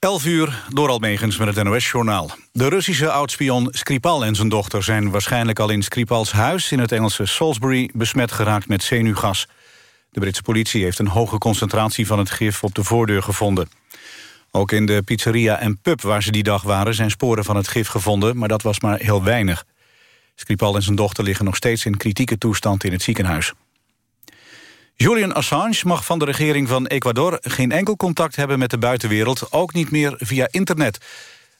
11 uur, door Almegens met het NOS-journaal. De Russische oudspion Skripal en zijn dochter zijn waarschijnlijk al in Skripals huis... in het Engelse Salisbury besmet geraakt met zenuwgas. De Britse politie heeft een hoge concentratie van het gif op de voordeur gevonden. Ook in de pizzeria en pub waar ze die dag waren... zijn sporen van het gif gevonden, maar dat was maar heel weinig. Skripal en zijn dochter liggen nog steeds in kritieke toestand in het ziekenhuis. Julian Assange mag van de regering van Ecuador geen enkel contact hebben met de buitenwereld, ook niet meer via internet.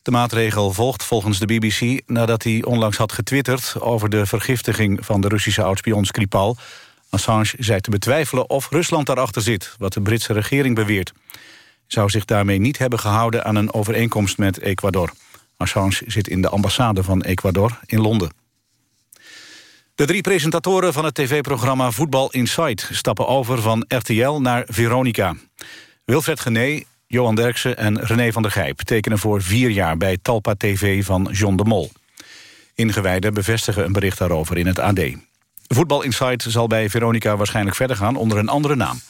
De maatregel volgt volgens de BBC nadat hij onlangs had getwitterd over de vergiftiging van de Russische oudspion Skripal. Assange zei te betwijfelen of Rusland daarachter zit, wat de Britse regering beweert. Zou zich daarmee niet hebben gehouden aan een overeenkomst met Ecuador. Assange zit in de ambassade van Ecuador in Londen. De drie presentatoren van het tv-programma Voetbal Insight... stappen over van RTL naar Veronica. Wilfred Gené, Johan Derksen en René van der Gijp... tekenen voor vier jaar bij Talpa TV van John de Mol. Ingewijden bevestigen een bericht daarover in het AD. Voetbal Insight zal bij Veronica waarschijnlijk verder gaan... onder een andere naam.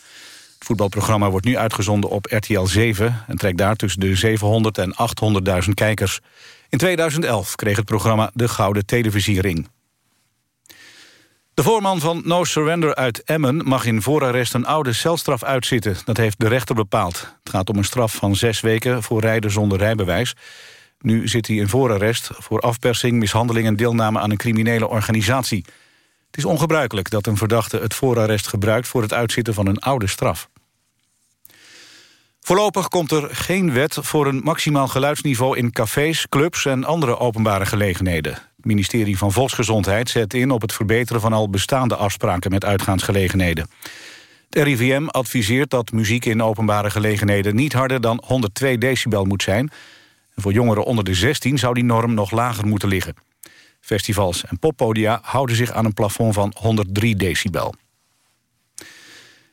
Het voetbalprogramma wordt nu uitgezonden op RTL 7... en trekt daar tussen de 700 en 800.000 kijkers. In 2011 kreeg het programma de Gouden Televisiering. De voorman van No Surrender uit Emmen mag in voorarrest een oude celstraf uitzitten. Dat heeft de rechter bepaald. Het gaat om een straf van zes weken voor rijden zonder rijbewijs. Nu zit hij in voorarrest voor afpersing, mishandeling en deelname aan een criminele organisatie. Het is ongebruikelijk dat een verdachte het voorarrest gebruikt voor het uitzitten van een oude straf. Voorlopig komt er geen wet voor een maximaal geluidsniveau in cafés, clubs en andere openbare gelegenheden. Het ministerie van Volksgezondheid zet in op het verbeteren van al bestaande afspraken met uitgaansgelegenheden. Het RIVM adviseert dat muziek in openbare gelegenheden niet harder dan 102 decibel moet zijn. Voor jongeren onder de 16 zou die norm nog lager moeten liggen. Festivals en poppodia houden zich aan een plafond van 103 decibel.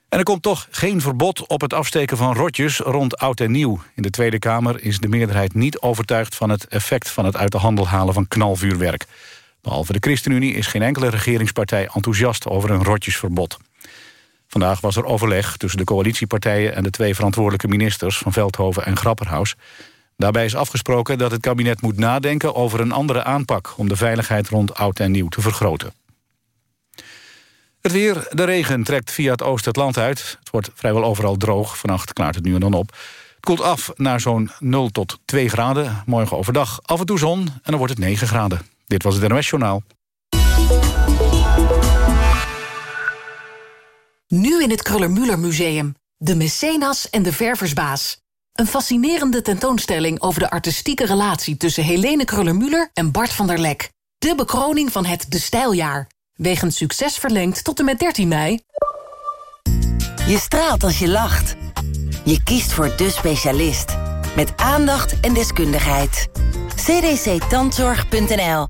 En er komt toch geen verbod op het afsteken van rotjes rond oud en nieuw. In de Tweede Kamer is de meerderheid niet overtuigd van het effect van het uit de handel halen van knalvuurwerk. Behalve de ChristenUnie is geen enkele regeringspartij enthousiast over een rotjesverbod. Vandaag was er overleg tussen de coalitiepartijen en de twee verantwoordelijke ministers van Veldhoven en Grapperhaus. Daarbij is afgesproken dat het kabinet moet nadenken over een andere aanpak om de veiligheid rond oud en nieuw te vergroten. Het weer, de regen trekt via het oosten het land uit. Het wordt vrijwel overal droog. Vannacht klaart het nu en dan op. Het koelt af naar zo'n 0 tot 2 graden. Morgen overdag af en toe zon en dan wordt het 9 graden. Dit was het NOS Journaal. Nu in het Kruller-Müller Museum. De Mecenas en de Verversbaas. Een fascinerende tentoonstelling over de artistieke relatie... tussen Helene Kruller-Müller en Bart van der Lek. De bekroning van het De Stijljaar. Wegens succes verlengd tot en met 13 mei. Je straalt als je lacht. Je kiest voor de specialist. Met aandacht en deskundigheid. cdctandzorg.nl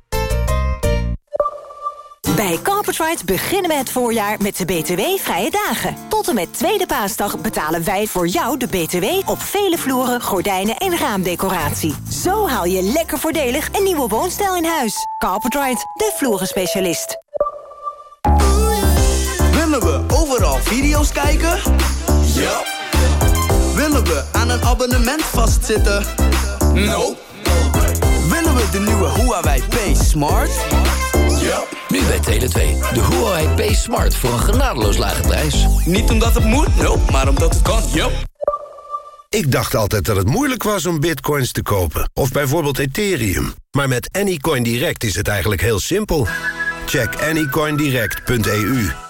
Bij Carpetright beginnen we het voorjaar met de BTW-vrije dagen. Tot en met tweede paasdag betalen wij voor jou de BTW... op vele vloeren, gordijnen en raamdecoratie. Zo haal je lekker voordelig een nieuwe woonstijl in huis. Carpetright, de vloeren specialist. Willen we overal video's kijken? Ja. Willen we aan een abonnement vastzitten? No. Willen we de nieuwe Huawei P Smart? Ja. Nu bij Tele2. De Huawei P Smart voor een genadeloos lage prijs. Niet omdat het moet, no, maar omdat het kan, ja. Ik dacht altijd dat het moeilijk was om bitcoins te kopen. Of bijvoorbeeld Ethereum. Maar met Anycoin Direct is het eigenlijk heel simpel. Check anycoindirect.eu.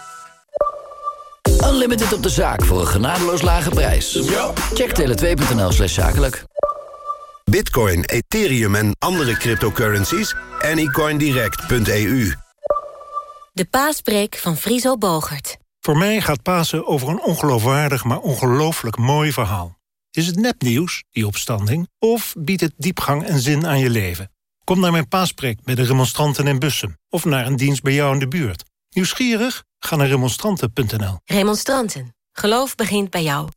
Unlimited op de zaak voor een genadeloos lage prijs. Check tele2.nl slash zakelijk. Bitcoin, Ethereum en andere cryptocurrencies? anycoindirect.eu. De paaspreek van Friso Bogert. Voor mij gaat Pasen over een ongeloofwaardig, maar ongelooflijk mooi verhaal. Is het nepnieuws, die opstanding, of biedt het diepgang en zin aan je leven? Kom naar mijn paaspreek bij de remonstranten in Bussen... of naar een dienst bij jou in de buurt. Nieuwsgierig? Ga naar remonstranten.nl. Remonstranten. Geloof begint bij jou.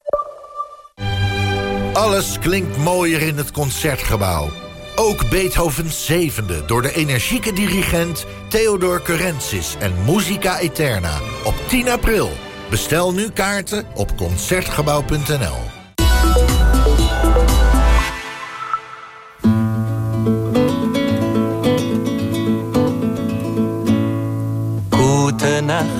Alles klinkt mooier in het Concertgebouw. Ook Beethoven's zevende door de energieke dirigent Theodor Curensis en Musica Eterna op 10 april. Bestel nu kaarten op Concertgebouw.nl. Goedenacht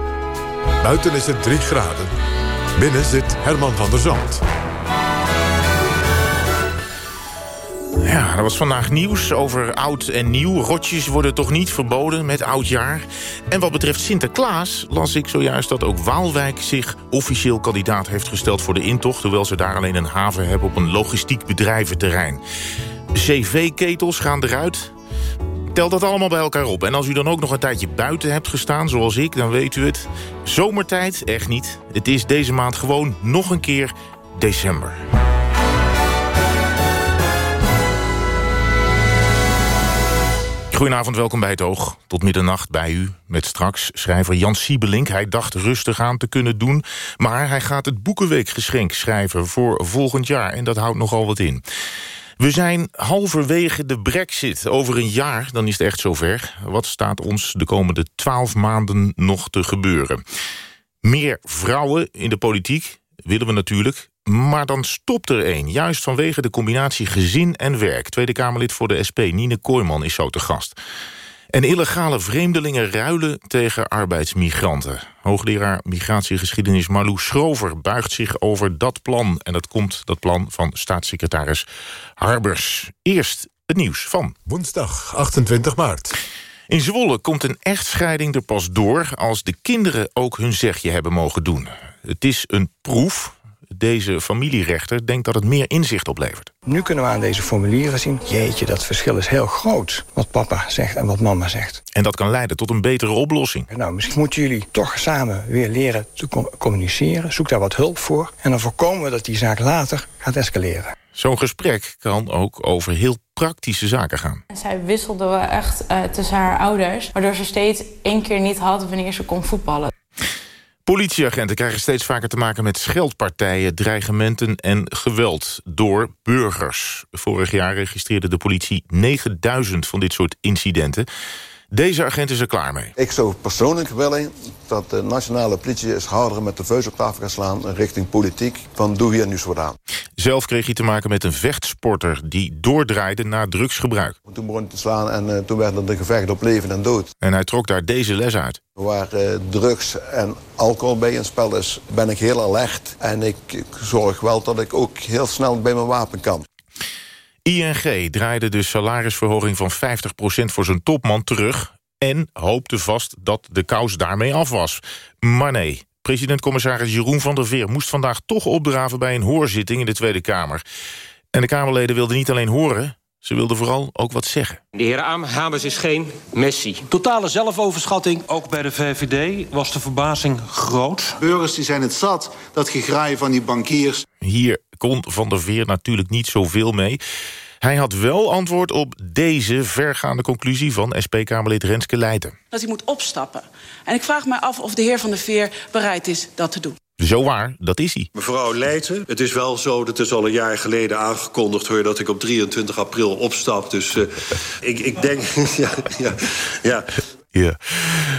Buiten is het 3 graden. Binnen zit Herman van der Zand. Ja, er was vandaag nieuws over oud en nieuw. Rotjes worden toch niet verboden met oudjaar. En wat betreft Sinterklaas las ik zojuist dat ook Waalwijk... zich officieel kandidaat heeft gesteld voor de intocht... hoewel ze daar alleen een haven hebben op een logistiek bedrijventerrein. CV-ketels gaan eruit. Tel dat allemaal bij elkaar op. En als u dan ook nog een tijdje buiten hebt gestaan, zoals ik, dan weet u het. Zomertijd, echt niet. Het is deze maand gewoon nog een keer december. Goedenavond, welkom bij het Oog. Tot middernacht bij u met straks schrijver Jan Siebelink. Hij dacht rustig aan te kunnen doen, maar hij gaat het Boekenweekgeschenk schrijven voor volgend jaar. En dat houdt nogal wat in. We zijn halverwege de brexit. Over een jaar, dan is het echt zover. Wat staat ons de komende twaalf maanden nog te gebeuren? Meer vrouwen in de politiek willen we natuurlijk. Maar dan stopt er één, juist vanwege de combinatie gezin en werk. Tweede Kamerlid voor de SP, Nine Kooijman, is zo te gast. En illegale vreemdelingen ruilen tegen arbeidsmigranten. Hoogleraar migratiegeschiedenis Marlou Schrover buigt zich over dat plan. En dat komt, dat plan, van staatssecretaris Harbers. Eerst het nieuws van... Woensdag 28 maart. In Zwolle komt een echtscheiding er pas door... als de kinderen ook hun zegje hebben mogen doen. Het is een proef, deze familierechter denkt dat het meer inzicht oplevert. Nu kunnen we aan deze formulieren zien... jeetje, dat verschil is heel groot, wat papa zegt en wat mama zegt. En dat kan leiden tot een betere oplossing. Nou, misschien moeten jullie toch samen weer leren te communiceren. Zoek daar wat hulp voor. En dan voorkomen we dat die zaak later gaat escaleren. Zo'n gesprek kan ook over heel praktische zaken gaan. Zij wisselde wel echt uh, tussen haar ouders... waardoor ze steeds één keer niet had wanneer ze kon voetballen. Politieagenten krijgen steeds vaker te maken met scheldpartijen, dreigementen en geweld door burgers. Vorig jaar registreerde de politie 9000 van dit soort incidenten. Deze agent is er klaar mee. Ik zou persoonlijk willen dat de nationale politie eens harder met de vuist op tafel gaat slaan richting politiek. Van doe hier nu wat aan. Zelf kreeg hij te maken met een vechtsporter die doordraaide na drugsgebruik. Toen begon hij te slaan en uh, toen werd het een gevecht op leven en dood. En hij trok daar deze les uit. Waar uh, drugs en alcohol bij een spel is, ben ik heel alert. En ik, ik zorg wel dat ik ook heel snel bij mijn wapen kan. ING draaide de salarisverhoging van 50% voor zijn topman terug... en hoopte vast dat de kous daarmee af was. Maar nee, president-commissaris Jeroen van der Veer... moest vandaag toch opdraven bij een hoorzitting in de Tweede Kamer. En de Kamerleden wilden niet alleen horen... Ze wilden vooral ook wat zeggen. De heer Hamers is geen Messi. Totale zelfoverschatting. Ook bij de VVD was de verbazing groot. Burgers die zijn het zat, dat gegraai van die bankiers. Hier kon Van der Veer natuurlijk niet zoveel mee. Hij had wel antwoord op deze vergaande conclusie van SP-Kamerlid Renske Leijten. Dat hij moet opstappen. En ik vraag mij af of de heer Van der Veer bereid is dat te doen. Zo waar, dat is hij. Mevrouw Leijten, het is wel zo, dat is al een jaar geleden aangekondigd... hoor, dat ik op 23 april opstap. Dus uh, ik, ik denk... ja, ja, ja. Ja.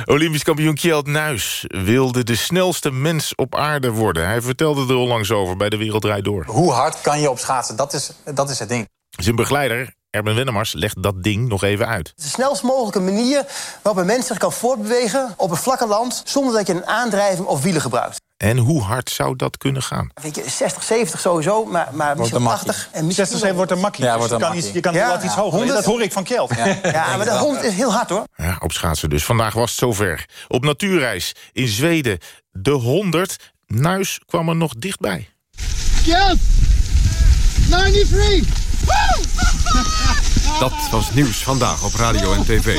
Olympisch kampioen Kjeld Nuis wilde de snelste mens op aarde worden. Hij vertelde er onlangs over bij De Wereld Door. Hoe hard kan je op schaatsen? Dat is, dat is het ding. Zijn begeleider, Erben Wennemars, legt dat ding nog even uit. De snelst mogelijke manier waarop een mens zich kan voortbewegen... op een vlakke land, zonder dat je een aandrijving of wielen gebruikt. En hoe hard zou dat kunnen gaan? Weet je, 60, 70 sowieso, maar, maar misschien 80. En 60, 70 wordt een makkie. Ja, wordt een je, kan iets, je kan ja, iets hoger. 100. Dat hoor ik van Kjeld. Ja, ja maar de hond is heel hard, hoor. Ja, op schaatsen dus. Vandaag was het zover. Op natuurreis in Zweden, de 100. Nuis kwam er nog dichtbij. Kjeld! 93! Dat was nieuws vandaag op radio en tv.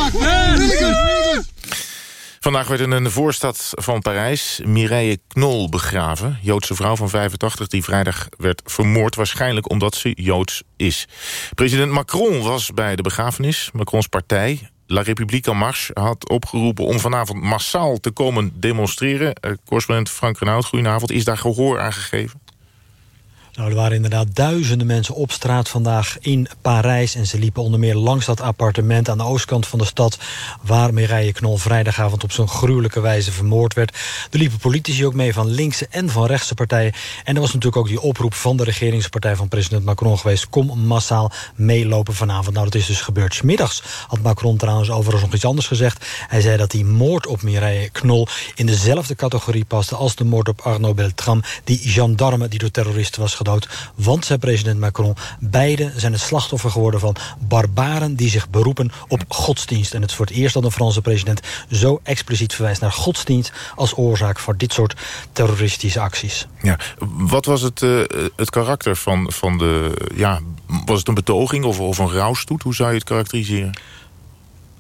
Vandaag werd in een voorstad van Parijs Mireille Knol begraven. Joodse vrouw van 85 die vrijdag werd vermoord... waarschijnlijk omdat ze Joods is. President Macron was bij de begrafenis. Macrons partij La République en Mars had opgeroepen om vanavond massaal te komen demonstreren. Uh, correspondent Frank Renaud, goedenavond. Is daar gehoor aan gegeven? Nou, er waren inderdaad duizenden mensen op straat vandaag in Parijs. En ze liepen onder meer langs dat appartement aan de oostkant van de stad... waar Mireille Knol vrijdagavond op zo'n gruwelijke wijze vermoord werd. Er liepen politici ook mee van linkse en van rechtse partijen. En er was natuurlijk ook die oproep van de regeringspartij van president Macron geweest... kom massaal meelopen vanavond. Nou, dat is dus gebeurd. Smiddags had Macron trouwens overigens nog iets anders gezegd. Hij zei dat die moord op Mireille Knol in dezelfde categorie paste... als de moord op Arnaud Beltram, die gendarme die door terroristen was Want, zei president Macron, beide zijn het slachtoffer geworden van barbaren... die zich beroepen op godsdienst. En het is voor het eerst dat een Franse president zo expliciet verwijst naar godsdienst... als oorzaak voor dit soort terroristische acties. Ja, wat was het, uh, het karakter van, van de... Ja, was het een betoging of, of een rouwstoet? Hoe zou je het karakteriseren?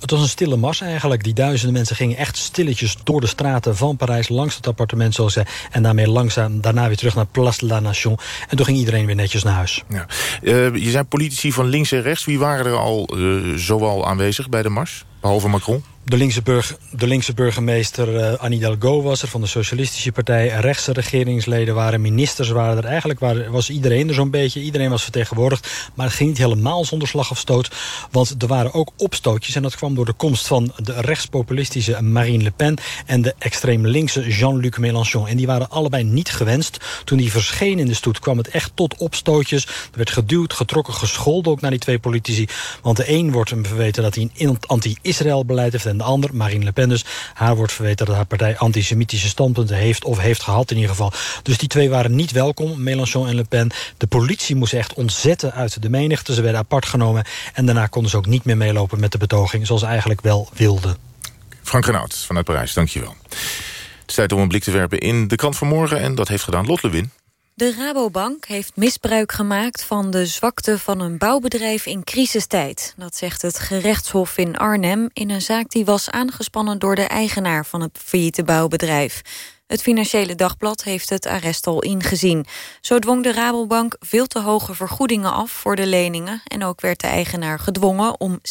Het was een stille mars eigenlijk. Die duizenden mensen gingen echt stilletjes door de straten van Parijs... langs het appartement, zoals ze, en daarmee langzaam daarna weer terug naar Place de la Nation. En toen ging iedereen weer netjes naar huis. Ja. Uh, je zijn politici van links en rechts. Wie waren er al uh, zoal aanwezig bij de mars, behalve Macron? De linkse, de linkse burgemeester uh, Annie Delgo was er van de Socialistische Partij. Rechtse regeringsleden waren, ministers waren er. Eigenlijk waren, was iedereen er zo'n beetje. Iedereen was vertegenwoordigd. Maar het ging niet helemaal zonder slag of stoot. Want er waren ook opstootjes. En dat kwam door de komst van de rechtspopulistische Marine Le Pen... en de extreem linkse Jean-Luc Mélenchon. En die waren allebei niet gewenst. Toen die verscheen in de stoet kwam het echt tot opstootjes. Er werd geduwd, getrokken, gescholden ook naar die twee politici. Want de een wordt hem verweten dat hij een anti-Israël beleid heeft en de ander, Marine Le Pen dus... haar wordt verweten dat haar partij antisemitische standpunten heeft... of heeft gehad in ieder geval. Dus die twee waren niet welkom, Mélenchon en Le Pen. De politie moest echt ontzetten uit de menigte. Ze werden apart genomen en daarna konden ze ook niet meer meelopen met de betoging... zoals ze eigenlijk wel wilden. Frank Renaud vanuit Parijs, dankjewel. Het is tijd om een blik te werpen in de krant van morgen... en dat heeft gedaan Lot Lewin. De Rabobank heeft misbruik gemaakt van de zwakte van een bouwbedrijf in crisistijd. Dat zegt het gerechtshof in Arnhem in een zaak die was aangespannen door de eigenaar van het failliete bouwbedrijf. Het Financiële Dagblad heeft het arrest al ingezien. Zo dwong de Rabobank veel te hoge vergoedingen af voor de leningen... en ook werd de eigenaar gedwongen om 60%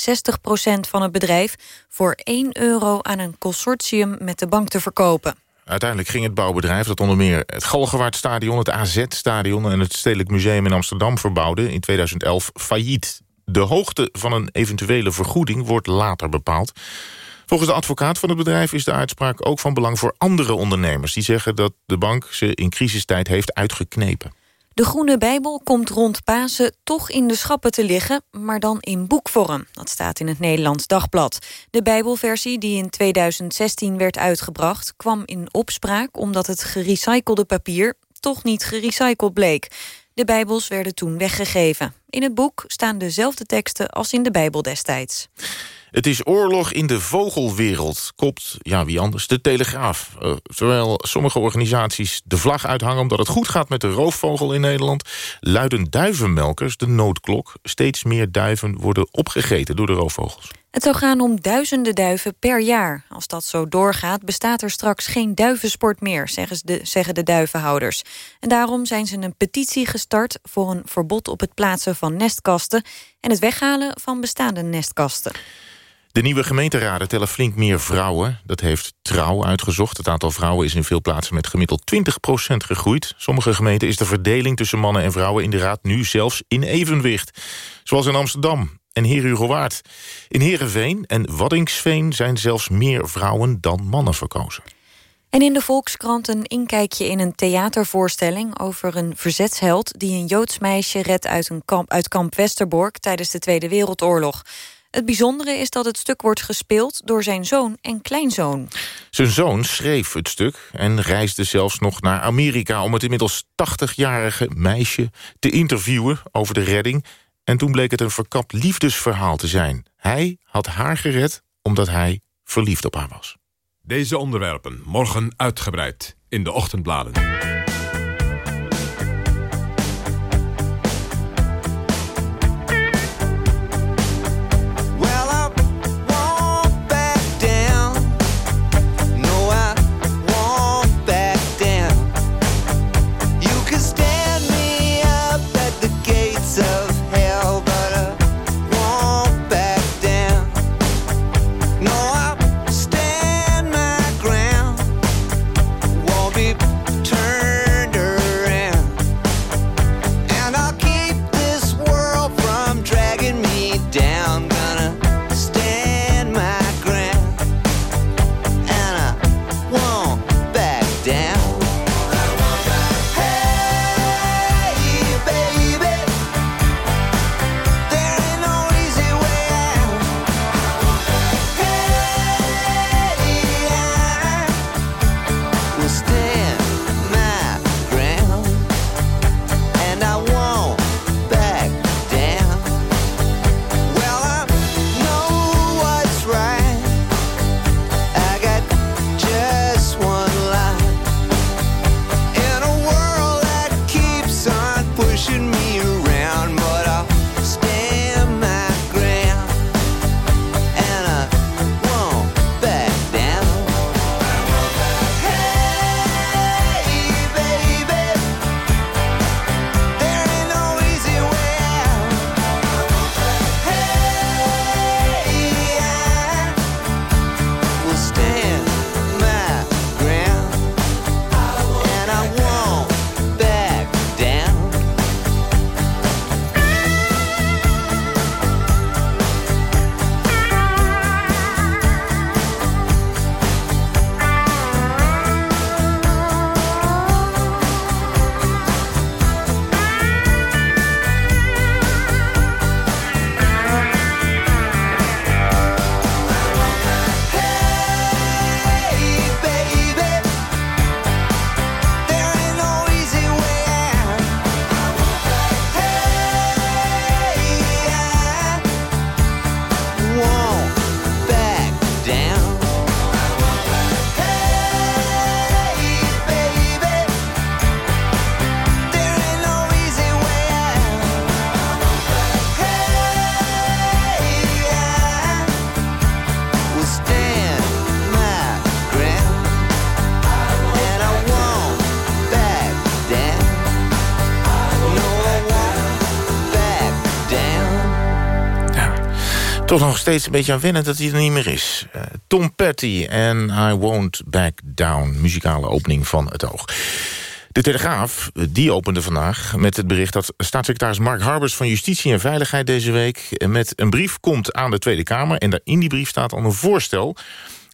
van het bedrijf... voor 1 euro aan een consortium met de bank te verkopen. Uiteindelijk ging het bouwbedrijf dat onder meer het Galgenwaardstadion... het AZ-stadion en het Stedelijk Museum in Amsterdam verbouwde... in 2011 failliet. De hoogte van een eventuele vergoeding wordt later bepaald. Volgens de advocaat van het bedrijf is de uitspraak ook van belang voor andere ondernemers... die zeggen dat de bank ze in crisistijd heeft uitgeknepen. De Groene Bijbel komt rond Pasen toch in de schappen te liggen... maar dan in boekvorm. Dat staat in het Nederlands Dagblad. De Bijbelversie die in 2016 werd uitgebracht... kwam in opspraak omdat het gerecyclede papier... toch niet gerecycled bleek. De Bijbels werden toen weggegeven. In het boek staan dezelfde teksten als in de Bijbel destijds. Het is oorlog in de vogelwereld, kopt, ja wie anders, de Telegraaf. Uh, terwijl sommige organisaties de vlag uithangen... omdat het goed gaat met de roofvogel in Nederland... luiden duivenmelkers de noodklok. Steeds meer duiven worden opgegeten door de roofvogels. Het zou gaan om duizenden duiven per jaar. Als dat zo doorgaat, bestaat er straks geen duivensport meer... zeggen de, zeggen de duivenhouders. En daarom zijn ze een petitie gestart... voor een verbod op het plaatsen van nestkasten... en het weghalen van bestaande nestkasten. De nieuwe gemeenteraden tellen flink meer vrouwen. Dat heeft Trouw uitgezocht. Het aantal vrouwen is in veel plaatsen met gemiddeld 20% gegroeid. Sommige gemeenten is de verdeling tussen mannen en vrouwen in de raad nu zelfs in evenwicht. Zoals in Amsterdam en Heer In Heerenveen en Waddingsveen zijn zelfs meer vrouwen dan mannen verkozen. En in de Volkskrant een inkijkje in een theatervoorstelling... over een verzetsheld die een Joods meisje redt uit, een kamp, uit kamp Westerbork... tijdens de Tweede Wereldoorlog. Het bijzondere is dat het stuk wordt gespeeld door zijn zoon en kleinzoon. Zijn zoon schreef het stuk en reisde zelfs nog naar Amerika... om het inmiddels 80-jarige meisje te interviewen over de redding. En toen bleek het een verkapt liefdesverhaal te zijn. Hij had haar gered omdat hij verliefd op haar was. Deze onderwerpen morgen uitgebreid in de ochtendbladen. Toch nog steeds een beetje aan wennen dat hij er niet meer is. Uh, Tom Petty en I Won't Back Down. Muzikale opening van het oog. De Telegraaf die opende vandaag met het bericht dat staatssecretaris Mark Harbers van Justitie en Veiligheid deze week met een brief komt aan de Tweede Kamer. En in die brief staat al een voorstel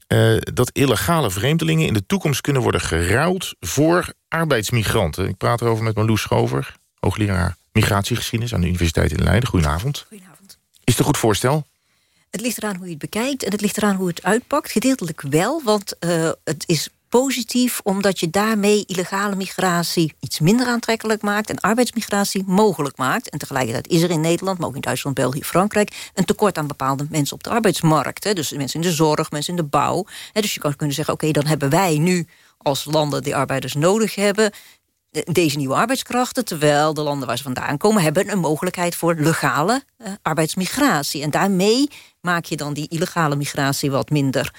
uh, dat illegale vreemdelingen in de toekomst kunnen worden geruild voor arbeidsmigranten. Ik praat erover met Marloes Schover, hoogleraar migratiegeschiedenis aan de Universiteit in Leiden. Goedenavond. Goedenavond. Is het een goed voorstel? Het ligt eraan hoe je het bekijkt en het ligt eraan hoe het uitpakt. Gedeeltelijk wel, want uh, het is positief omdat je daarmee illegale migratie iets minder aantrekkelijk maakt en arbeidsmigratie mogelijk maakt. En tegelijkertijd is er in Nederland, maar ook in Duitsland, België, Frankrijk, een tekort aan bepaalde mensen op de arbeidsmarkt. Hè. Dus mensen in de zorg, mensen in de bouw. Hè. Dus je kan kunnen zeggen, oké, dan hebben wij nu als landen die arbeiders nodig hebben deze nieuwe arbeidskrachten... terwijl de landen waar ze vandaan komen... hebben een mogelijkheid voor legale uh, arbeidsmigratie. En daarmee maak je dan die illegale migratie wat minder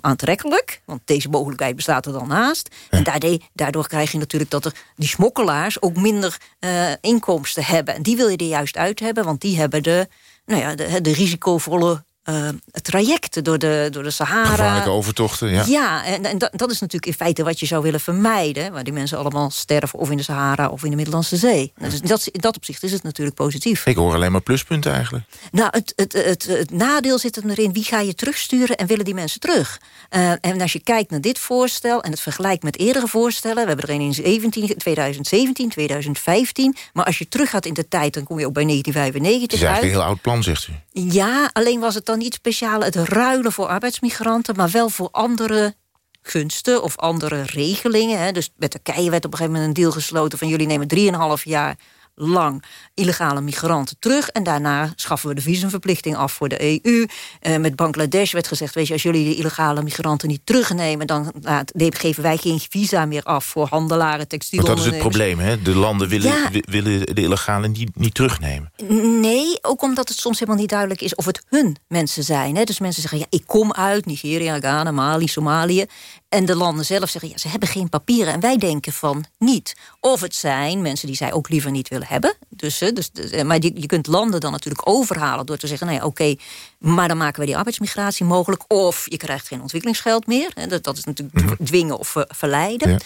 aantrekkelijk. Want deze mogelijkheid bestaat er dan naast. En daardoor, daardoor krijg je natuurlijk dat er die smokkelaars... ook minder uh, inkomsten hebben. En die wil je er juist uit hebben, want die hebben de, nou ja, de, de risicovolle uh, trajecten door de, door de Sahara. Gevaarlijke overtochten, ja. Ja, en, en dat, dat, is natuurlijk in feite wat je zou willen vermijden. Waar die mensen allemaal sterven of in de Sahara of in de Middellandse Zee. Dus dat, in dat opzicht is het natuurlijk positief. Ik hoor alleen maar pluspunten eigenlijk. Nou, het, het, het, het nadeel zit erin, wie ga je terugsturen en willen die mensen terug? Uh, en als je kijkt naar dit voorstel en het vergelijkt met eerdere voorstellen... we hebben er een in 17, 2017, 2015... maar als je teruggaat in de tijd, dan kom je ook bij 1995 Het is eigenlijk een heel oud plan, zegt u. Ja, alleen was het dan niet speciaal het ruilen voor arbeidsmigranten... maar wel voor andere gunsten of andere regelingen. Hè. Dus met Turkije werd op een gegeven moment een deal gesloten... van jullie nemen 3,5 jaar lang illegale migranten terug. En daarna schaffen we de visumverplichting af voor de EU. Uh, met Bangladesh werd gezegd, weet je, als jullie de illegale migranten niet terugnemen... dan laat, geven wij geen visa meer af voor handelaren, textiel. dat is het probleem, hè? De landen willen, ja. willen de illegale niet, niet terugnemen. Nee, ook omdat het soms helemaal niet duidelijk is of het hun mensen zijn. Hè? Dus mensen zeggen, ja, ik kom uit Nigeria, Ghana, Mali, Somalië. En de landen zelf zeggen, ja, ze hebben geen papieren. En wij denken van niet. Of het zijn mensen die zij ook liever niet willen hebben. Dus, dus, maar je, je kunt landen dan natuurlijk overhalen... door te zeggen, nou ja, oké, maar dan maken we die arbeidsmigratie mogelijk. Of je krijgt geen ontwikkelingsgeld meer. Dat, dat is natuurlijk -hmm. dwingen of verleiden.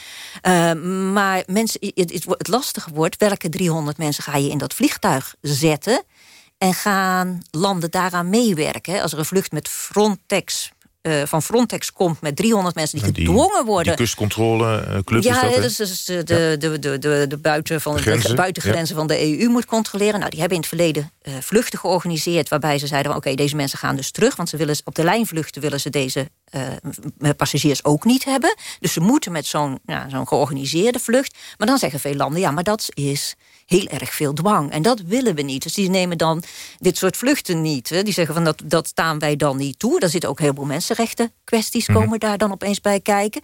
Ja. Uh, maar mensen, het, het, het lastige wordt, welke 300 mensen ga je in dat vliegtuig zetten... En gaan landen daaraan meewerken? Als er een vlucht met Frontex uh, van Frontex komt met 300 mensen die, die gedwongen worden. Die kustcontroleclub ja, is dat, dus, dus de, de, de, de, de, de, buiten van de, de buitengrenzen ja. van de EU moet controleren. Nou, die hebben in het verleden uh, vluchten georganiseerd... waarbij ze zeiden, oké, okay, deze mensen gaan dus terug... want ze willen, op de lijnvluchten willen ze deze uh, passagiers ook niet hebben. Dus ze moeten met zo'n ja, zo'n georganiseerde vlucht. Maar dan zeggen veel landen, ja, maar dat is heel erg veel dwang. En dat willen we niet. Dus die nemen dan dit soort vluchten niet. Hè. Die zeggen van dat, dat staan wij dan niet toe. Daar zitten ook heel veel mensenrechten kwesties komen mm -hmm. daar dan opeens bij kijken.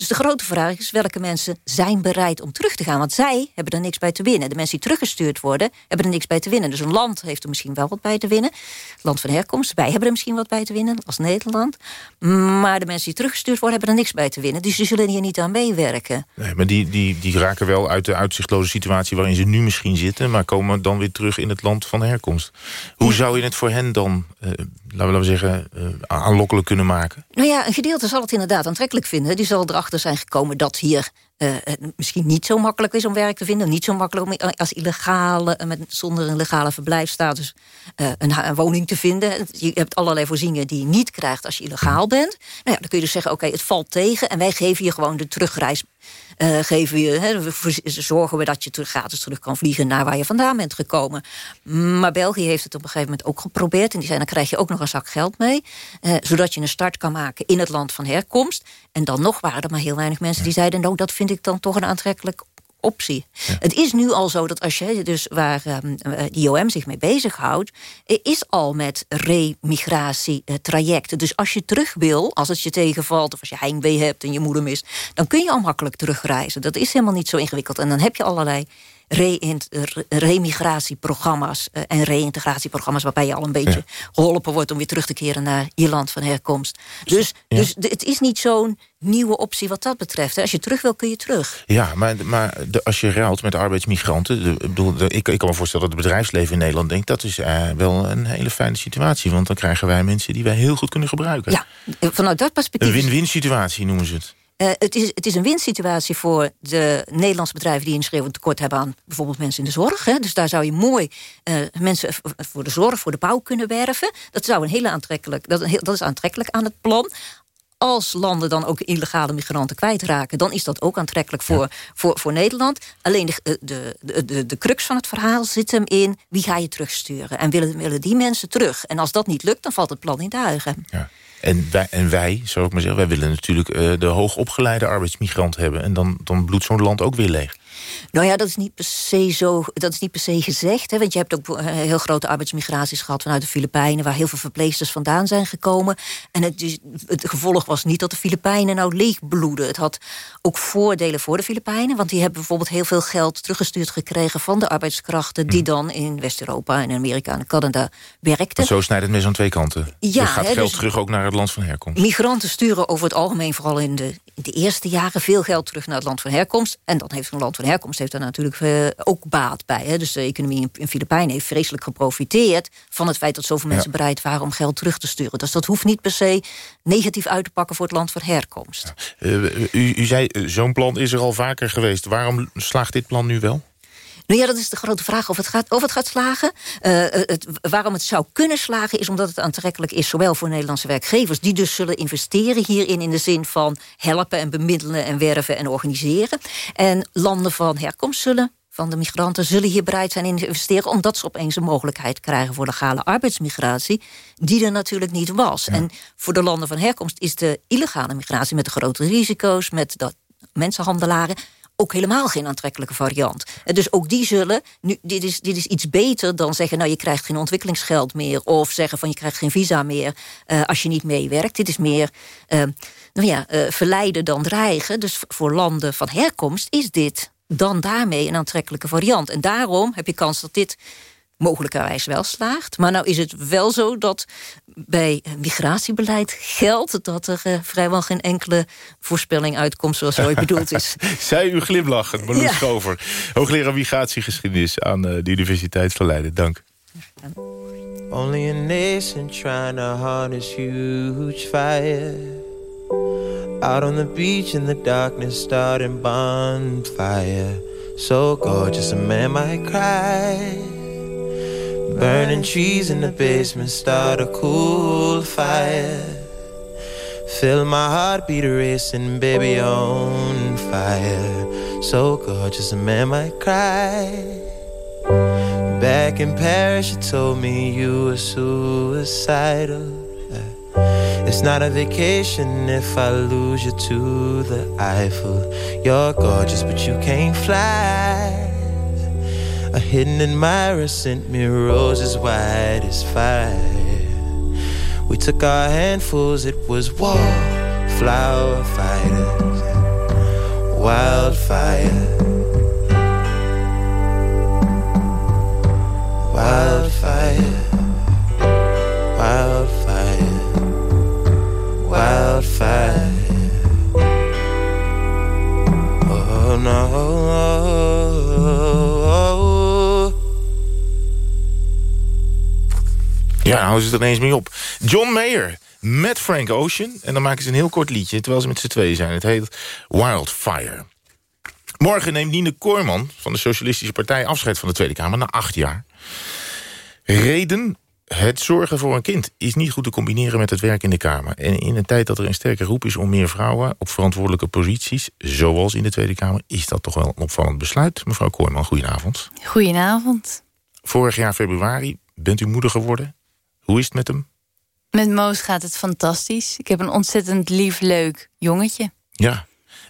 Dus de grote vraag is welke mensen zijn bereid om terug te gaan. Want zij hebben er niks bij te winnen. De mensen die teruggestuurd worden, hebben er niks bij te winnen. Dus een land heeft er misschien wel wat bij te winnen. Land van herkomst, wij hebben er misschien wat bij te winnen als Nederland. Maar de mensen die teruggestuurd worden, hebben er niks bij te winnen. Dus die zullen hier niet aan meewerken. Nee, maar die, die, die raken wel uit de uitzichtloze situatie waarin ze nu misschien zitten... maar komen dan weer terug in het land van herkomst. Hoe zou je het voor hen dan, uh, laten we zeggen, uh, aanlokkelijk kunnen maken? Nou ja, een gedeelte zal het inderdaad aantrekkelijk vinden. Die zal erachter zijn gekomen dat hier uh, het misschien niet zo makkelijk is om werk te vinden. Niet zo makkelijk om als illegale, met, zonder een legale verblijfsstatus uh, een, een, woning te vinden. Je hebt allerlei voorzieningen die je niet krijgt als je illegaal bent. Nou ja, dan kun je dus zeggen, oké, het valt tegen... en wij geven je gewoon de terugreis uh, geven je, he, zorgen we dat je terug, gratis terug kan vliegen naar waar je vandaan bent gekomen. Maar België heeft het op een gegeven moment ook geprobeerd. En die zei, dan krijg je ook nog een zak geld mee. Uh, zodat je een start kan maken in het land van herkomst. En dan nog waren er maar heel weinig mensen die zeiden... nou, dat vind ik dan toch een aantrekkelijk optie. Ja. Het is nu al zo dat als je dus waar um, de IOM zich mee bezighoudt, is al met remigratietrajecten. Dus als je terug wil, als het je tegenvalt, of als je heimwee hebt en je moeder mist, dan kun je al makkelijk terugreizen. Dat is helemaal niet zo ingewikkeld. En dan heb je allerlei remigratieprogramma's uh, en reïntegratieprogramma's... waarbij je al een beetje geholpen wordt om weer terug te keren naar je land van herkomst. Dus, dus het is niet zo'n nieuwe optie wat dat betreft. Als je terug wil, kun je terug. Ja, maar, maar de, als je ruilt met arbeidsmigranten... De, bedoel, de, ik, ik kan me voorstellen dat het bedrijfsleven in Nederland denkt... dat is uh, wel een hele fijne situatie. Want dan krijgen wij mensen die wij heel goed kunnen gebruiken. Ja, vanuit dat perspectief... Een win-win situatie noemen ze het. Uh, het, is, het is een winsituatie voor de Nederlandse bedrijven... die een schreeuwend tekort hebben aan bijvoorbeeld mensen in de zorg. Hè. Dus daar zou je mooi uh, mensen voor de zorg, voor de bouw kunnen werven. Dat, zou een hele aantrekkelijk, dat, dat is aantrekkelijk aan het plan als landen dan ook illegale migranten kwijtraken... dan is dat ook aantrekkelijk voor, voor, voor Nederland. Alleen de, de, de, de, crux van het verhaal zit hem in... wie ga je terugsturen? En willen, willen die mensen terug? En als dat niet lukt, dan valt het plan in duigen. Ja. En wij, en wij, zou ik maar zeggen, wij willen natuurlijk uh, de hoogopgeleide arbeidsmigrant hebben. En dan, dan bloedt zo'n land ook weer leeg. Nou ja, dat is niet per se, zo, dat is niet per se gezegd. Hè, want je hebt ook eh, heel grote arbeidsmigraties gehad vanuit de Filipijnen... waar heel veel verpleegsters vandaan zijn gekomen. En het, het gevolg was niet dat de Filipijnen nou leegbloeden. Het had ook voordelen voor de Filipijnen. Want die hebben bijvoorbeeld heel veel geld teruggestuurd gekregen... van de arbeidskrachten die hm. dan in West-Europa en Amerika en Canada werkten. zo snijdt het mes aan twee kanten. Ja, er gaat geld dus terug ook naar het land van herkomst. Migranten sturen over het algemeen, vooral in de, in de eerste jaren... veel geld terug naar het land van herkomst. En dan heeft een land van herkomst heeft daar natuurlijk uh, ook baat bij. Hè. Dus de economie in, in Filipijnen heeft vreselijk geprofiteerd... van het feit dat zoveel mensen bereid waren om geld terug te sturen. Dus dat hoeft niet per se negatief uit te pakken voor het land van herkomst. Uh, u, u zei, eh, zo'n plan is er al vaker geweest. Waarom slaagt dit plan nu wel? Nou ja, dat is de grote vraag of het gaat, of het gaat slagen. Uh, het, waarom het zou kunnen slagen is omdat het aantrekkelijk is... zowel voor Nederlandse werkgevers, die dus zullen investeren hierin... in de zin van helpen en bemiddelen en werven en organiseren. En landen van herkomst zullen van de migranten zullen hier bereid zijn in te investeren... omdat ze opeens een mogelijkheid krijgen voor legale arbeidsmigratie... die er natuurlijk niet was. En voor de landen van herkomst is de illegale migratie... met de grote risico's, met dat mensenhandelaren ook helemaal geen aantrekkelijke variant. Dus ook die zullen, nu, dit, is, dit is iets beter dan zeggen... nou, je krijgt geen ontwikkelingsgeld meer... of zeggen van je krijgt geen visa meer uh, als je niet meewerkt. Dit is meer uh, nou ja, verleiden dan dreigen. Dus voor landen van herkomst is dit dan daarmee een aantrekkelijke variant. En daarom heb je kans dat dit mogelijkerwijs wel slaagt. Maar nou is het wel zo dat bij migratiebeleid geldt... dat er uh, vrijwel geen enkele voorspelling uitkomt zoals ooit bedoeld is. Zij u glimlachen, Marloes ja. Schover. Hoogleraar migratiegeschiedenis aan uh, de Universiteit van Leiden. Dank. Only a nation trying to harness huge fire Out on the beach in the darkness starting bonfire So gorgeous a man might cry Burning trees in the basement, start a cool fire. Feel my heartbeat racing, baby, on fire. So gorgeous, a man might cry. Back in Paris, you told me you were suicidal. It's not a vacation if I lose you to the Eiffel. You're gorgeous, but you can't fly. A hidden admirer sent me roses white as fire. We took our handfuls, it was wallflower fighters, wildfire. Wildfire, wildfire, wildfire. Oh no. Ja, nou is het ineens mee op. John Mayer met Frank Ocean. En dan maken ze een heel kort liedje, terwijl ze met z'n tweeën zijn. Het heet Wildfire. Morgen neemt Nine Kooijman van de Socialistische Partij... afscheid van de Tweede Kamer na acht jaar. Reden... Het zorgen voor een kind is niet goed te combineren met het werk in de Kamer. En in een tijd dat er een sterke roep is om meer vrouwen... op verantwoordelijke posities, zoals in de Tweede Kamer... is dat toch wel een opvallend besluit. Mevrouw Kooijman, goedenavond. Goedenavond. Vorig jaar februari bent u moeder geworden. Hoe is het met hem? Met Moos gaat het fantastisch. Ik heb een ontzettend lief, leuk jongetje. Ja,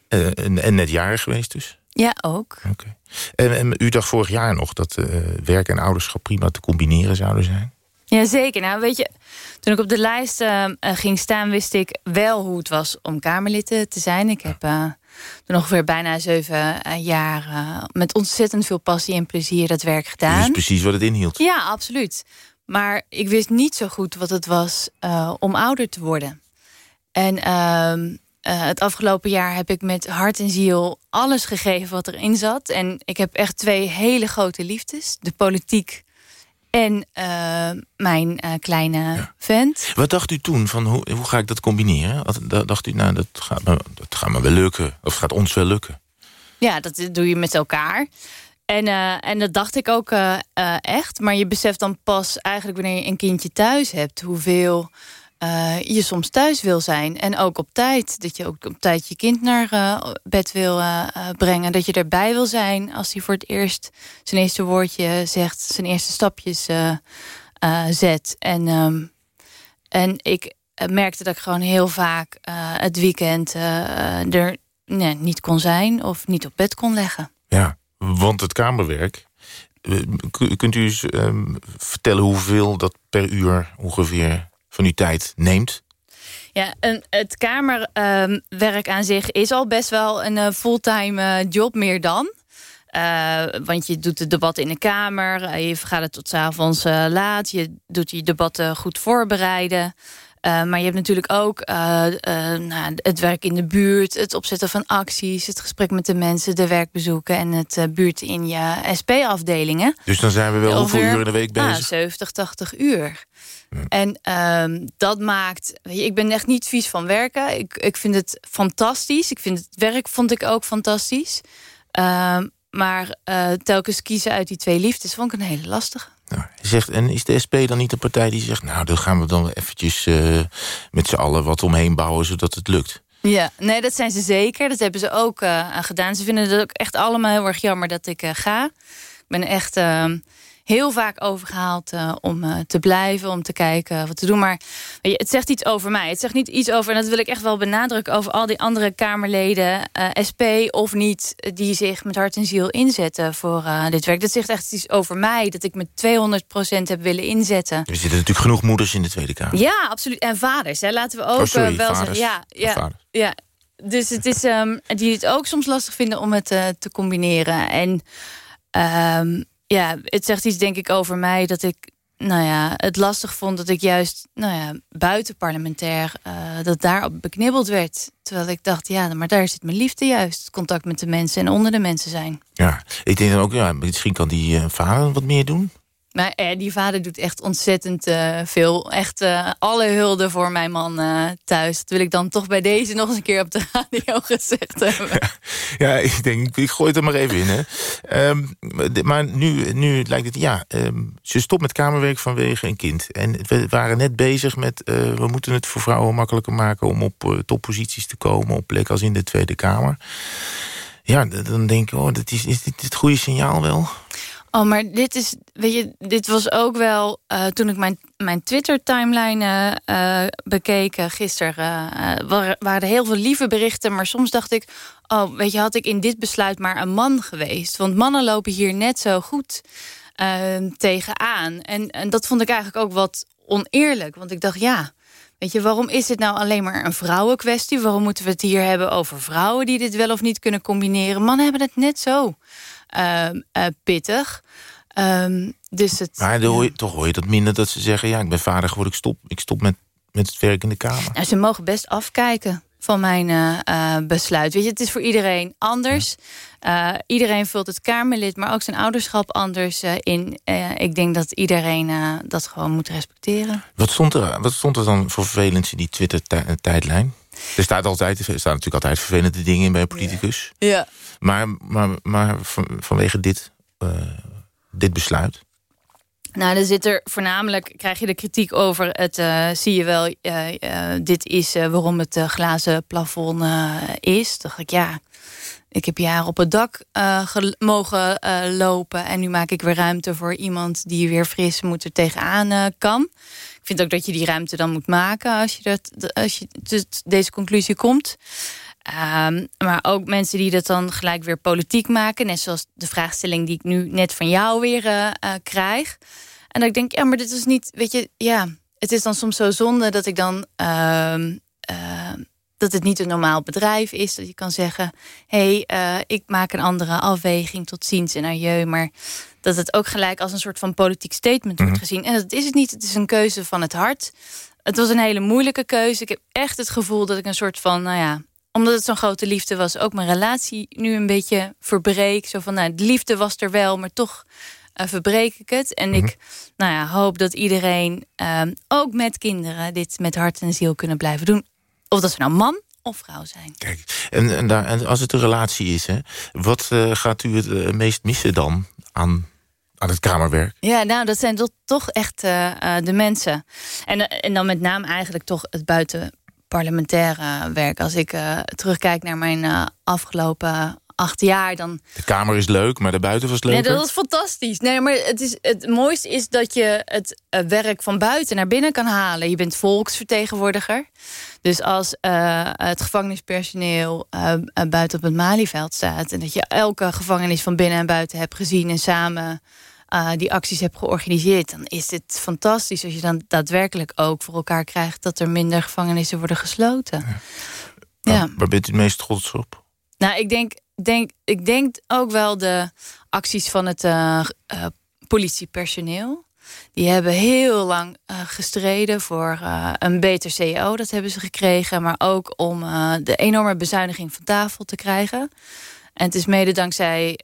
uh, en, en, net jarig geweest dus? Ja, ook. Oké. En, en, u dacht vorig jaar nog dat uh, werk en ouderschap prima te combineren zouden zijn? Jazeker. Nou, weet je, toen ik op de lijst uh, ging staan... wist ik wel hoe het was om Kamerlid te zijn. Ik heb toen ongeveer bijna zeven eh, jaar... Met ontzettend veel passie en plezier dat werk gedaan. Dat is precies wat het inhield. Ja, absoluut. Maar ik wist niet zo goed wat het was uh, om ouder te worden. En uh, het afgelopen jaar heb ik met hart en ziel alles gegeven wat erin zat. En ik heb echt twee hele grote liefdes. De politiek en uh, mijn kleine ja. vent. Wat dacht u toen van hoe, hoe ga ik dat combineren? Dacht u, nou, dat gaat, me, dat gaat me wel lukken. Of gaat ons wel lukken. Ja, dat doe je met elkaar. En, uh, en dat dacht ik ook echt. Maar je beseft dan pas eigenlijk wanneer je een kindje thuis hebt... hoeveel je soms thuis wil zijn. En ook op tijd. Dat je ook op tijd je kind naar bed wil brengen. Dat je erbij wil zijn als hij voor het eerst zijn eerste woordje zegt. Zijn eerste stapjes zet. En, um, en ik merkte dat ik gewoon heel vaak het weekend er nee, niet kon zijn. Of niet op bed kon leggen. Ja, want het kamerwerk... Kunt u eens um, vertellen hoeveel dat per uur ongeveer van uw tijd neemt? Ja, het kamerwerk uh, aan zich is al best wel een uh, fulltime uh, job meer dan. Uh, want je doet de debatten in de Kamer, je het tot s avonds laat, je doet die debatten goed voorbereiden. Uh, maar je hebt natuurlijk ook uh, uh, nou, het werk in de buurt, het opzetten van acties, het gesprek met de mensen, de werkbezoeken en het buurt in je SP-afdelingen. Dus dan zijn we wel hoeveel uur in de week bezig? Ah, 70, 80 uur. En um, dat maakt... Weet je, ik ben echt niet vies van werken. Ik, ik vind het fantastisch. Ik vind het werk vond ik ook fantastisch. Um, maar telkens kiezen uit die twee liefdes vond ik een hele lastige. Nou, zegt, en is de SP dan niet een partij die zegt... nou, dan gaan we dan eventjes uh, met z'n allen wat omheen bouwen... zodat het lukt? Ja, nee, dat zijn ze zeker. Dat hebben ze ook uh, gedaan. Ze vinden het ook echt allemaal heel erg jammer dat ik ga. Ik ben echt heel vaak overgehaald uh, om uh, te blijven, om te kijken wat te doen. Maar het zegt iets over mij. Het zegt niet iets over, en dat wil ik echt wel benadrukken... over al die andere Kamerleden, uh, SP of niet... die zich met hart en ziel inzetten voor dit werk. Dat zegt echt iets over mij, dat ik met 200% heb willen inzetten. Er zitten natuurlijk genoeg moeders in de Tweede Kamer. Ja, absoluut. En vaders, hè. laten we ook oh, sorry, wel vaders. zeggen... Ja, ja, ja. Dus het is um, die het ook soms lastig vinden om het te combineren. En... Um, ja, het zegt iets denk ik over mij dat ik nou ja, het lastig vond dat ik juist nou ja, buitenparlementair uh, dat daarop beknibbeld werd. Terwijl ik dacht, ja, maar daar zit mijn liefde juist. Contact met de mensen en onder de mensen zijn. Ja, ik denk dan ook, ja, misschien kan die uh, vader wat meer doen. Maar eh, die vader doet echt ontzettend uh, veel. Echt uh, alle hulde voor mijn man uh, thuis. Dat wil ik dan toch bij deze nog eens een keer op de radio gezegd hebben. Ja, ik denk, ik gooi het er maar even in. Hè. Um, maar nu, nu lijkt het, ja, um, ze stopt met kamerwerk vanwege een kind. En we waren net bezig met, we moeten het voor vrouwen makkelijker maken... om op topposities te komen, op plek als in de Tweede Kamer. Ja, dan denk ik, oh, dat is, is dit het goede signaal wel? Oh, maar dit is, weet je, dit was ook wel uh, toen ik mijn, mijn Twitter-timeline uh, bekeek gisteren. Uh, waren, heel veel lieve berichten, maar soms dacht ik, oh, weet je, had ik in dit besluit maar een man geweest? Want mannen lopen hier net zo goed tegenaan. En, en dat vond ik eigenlijk ook wat oneerlijk, want ik dacht, ja. Weet je, waarom is dit nou alleen maar een vrouwenkwestie? Waarom moeten we het hier hebben over vrouwen die dit wel of niet kunnen combineren? Mannen hebben het net zo pittig. Um, dus het, maar hoor je, toch hoor je dat minder dat ze zeggen... ja, ik ben vader geworden, ik stop, ik stop met, met het werk in de Kamer. Nou, ze mogen best afkijken van mijn uh, besluit. Weet je, het is voor iedereen anders. Ja. Uh, iedereen vult het Kamerlid, maar ook zijn ouderschap anders uh, in. ik denk dat iedereen dat gewoon moet respecteren. Wat stond, er, wat stond er dan voor vervelend in die Twitter-tijdlijn? Er staat, altijd, er staan natuurlijk altijd vervelende dingen in bij een politicus. Ja. Maar, maar, maar van, vanwege dit, uh, dit besluit? Nou, er zit er voornamelijk, krijg je de kritiek over het, uh, zie je wel, uh, dit is waarom het glazen plafond is. dacht ik, ja, ik heb jaren op het dak mogen lopen en nu maak ik weer ruimte voor iemand die weer fris moet er tegenaan kan. Ik vind ook dat je die ruimte dan moet maken als je, dat, als je deze conclusie komt. Um, maar ook mensen die dat dan gelijk weer politiek maken. Net zoals de vraagstelling die ik nu net van jou weer uh, uh, krijg. En dat ik denk, ja, maar dit is niet, weet je, ja, het is dan soms zo zonde dat ik dan uh, dat het niet een normaal bedrijf is. Dat je kan zeggen, hé, hey, ik maak een andere afweging tot ziens en adieu. Maar dat het ook gelijk als een soort van politiek statement wordt mhm. gezien. En dat is het niet. Het is een keuze van het hart. Het was een hele moeilijke keuze. Ik heb echt het gevoel dat ik een soort van, nou ja, omdat het zo'n grote liefde was, ook mijn relatie nu een beetje verbreek. Zo van, nou, de liefde was er wel, maar toch uh, verbreek ik het. En ik mhm. nou ja, hoop dat iedereen, ehm, ook met kinderen, dit met hart en ziel kunnen blijven doen. Of dat ze nou man of vrouw zijn. Kijk, en, en, daar, en als het een relatie is, hè, wat uh, gaat u het uh, meest missen dan aan aan het kamerwerk? Ja, nou, dat zijn toch, toch echt uh, de mensen. En, en dan met name eigenlijk toch het buitenparlementaire werk. Als ik terugkijk naar mijn afgelopen acht jaar, dan... De kamer is leuk, maar de buiten was leuk. Nee, dat is fantastisch. Nee, maar het, is, het mooiste is dat je het werk van buiten naar binnen kan halen. Je bent volksvertegenwoordiger. Dus als uh, het gevangenispersoneel uh, buiten op het Malieveld staat... en dat je elke gevangenis van binnen en buiten hebt gezien... en samen uh, die acties hebt georganiseerd... dan is het fantastisch als je dan daadwerkelijk ook voor elkaar krijgt... dat er minder gevangenissen worden gesloten. Ja. ja. Waar bent u het meest trots op? Nou, ik denk, denk, ik denk ook wel de acties van het uh, uh, politiepersoneel. Die hebben heel lang uh, gestreden voor een beter CEO. Dat hebben ze gekregen. Maar ook om de enorme bezuiniging van tafel te krijgen. En het is mede dankzij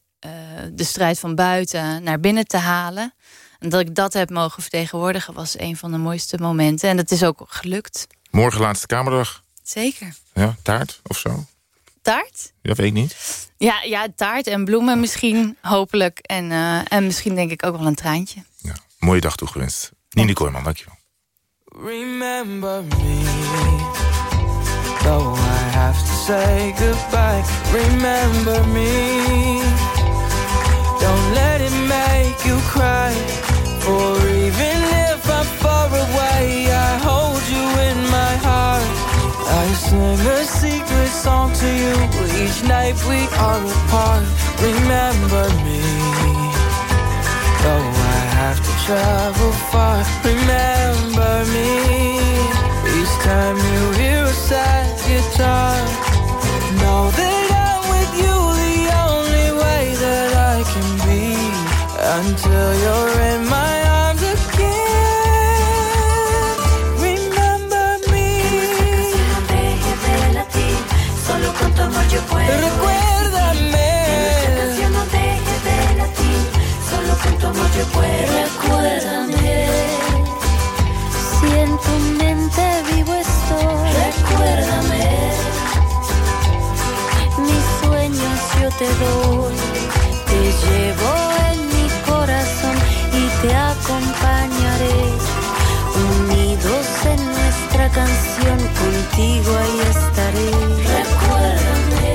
de strijd van buiten naar binnen te halen. En dat ik dat heb mogen vertegenwoordigen was een van de mooiste momenten. En dat is ook gelukt. Morgen laatste Kamerdag. Zeker. Ja, taart of zo? Taart? Ja, weet ik niet. Ja, ja, taart en bloemen misschien, hopelijk. En, en misschien denk ik ook wel een traantje. Ja. Mooie dag toegewenst. Nini Kooijman, dankjewel. Remember me Though I have to say goodbye Remember me Don't let it make you cry For even if I sing a secret song to you Each night we are apart Remember me Though I have to travel far. Remember me each time you hear a sad guitar. Know that I'm with you the only way that I can be until you're in my Recuérdame, si en tu mente vivo estoy. Recuérdame, mis sueños yo te doy. Te llevo en mi corazón y te acompañaré. Unidos en nuestra canción, contigo ahí estaré. Recuérdame,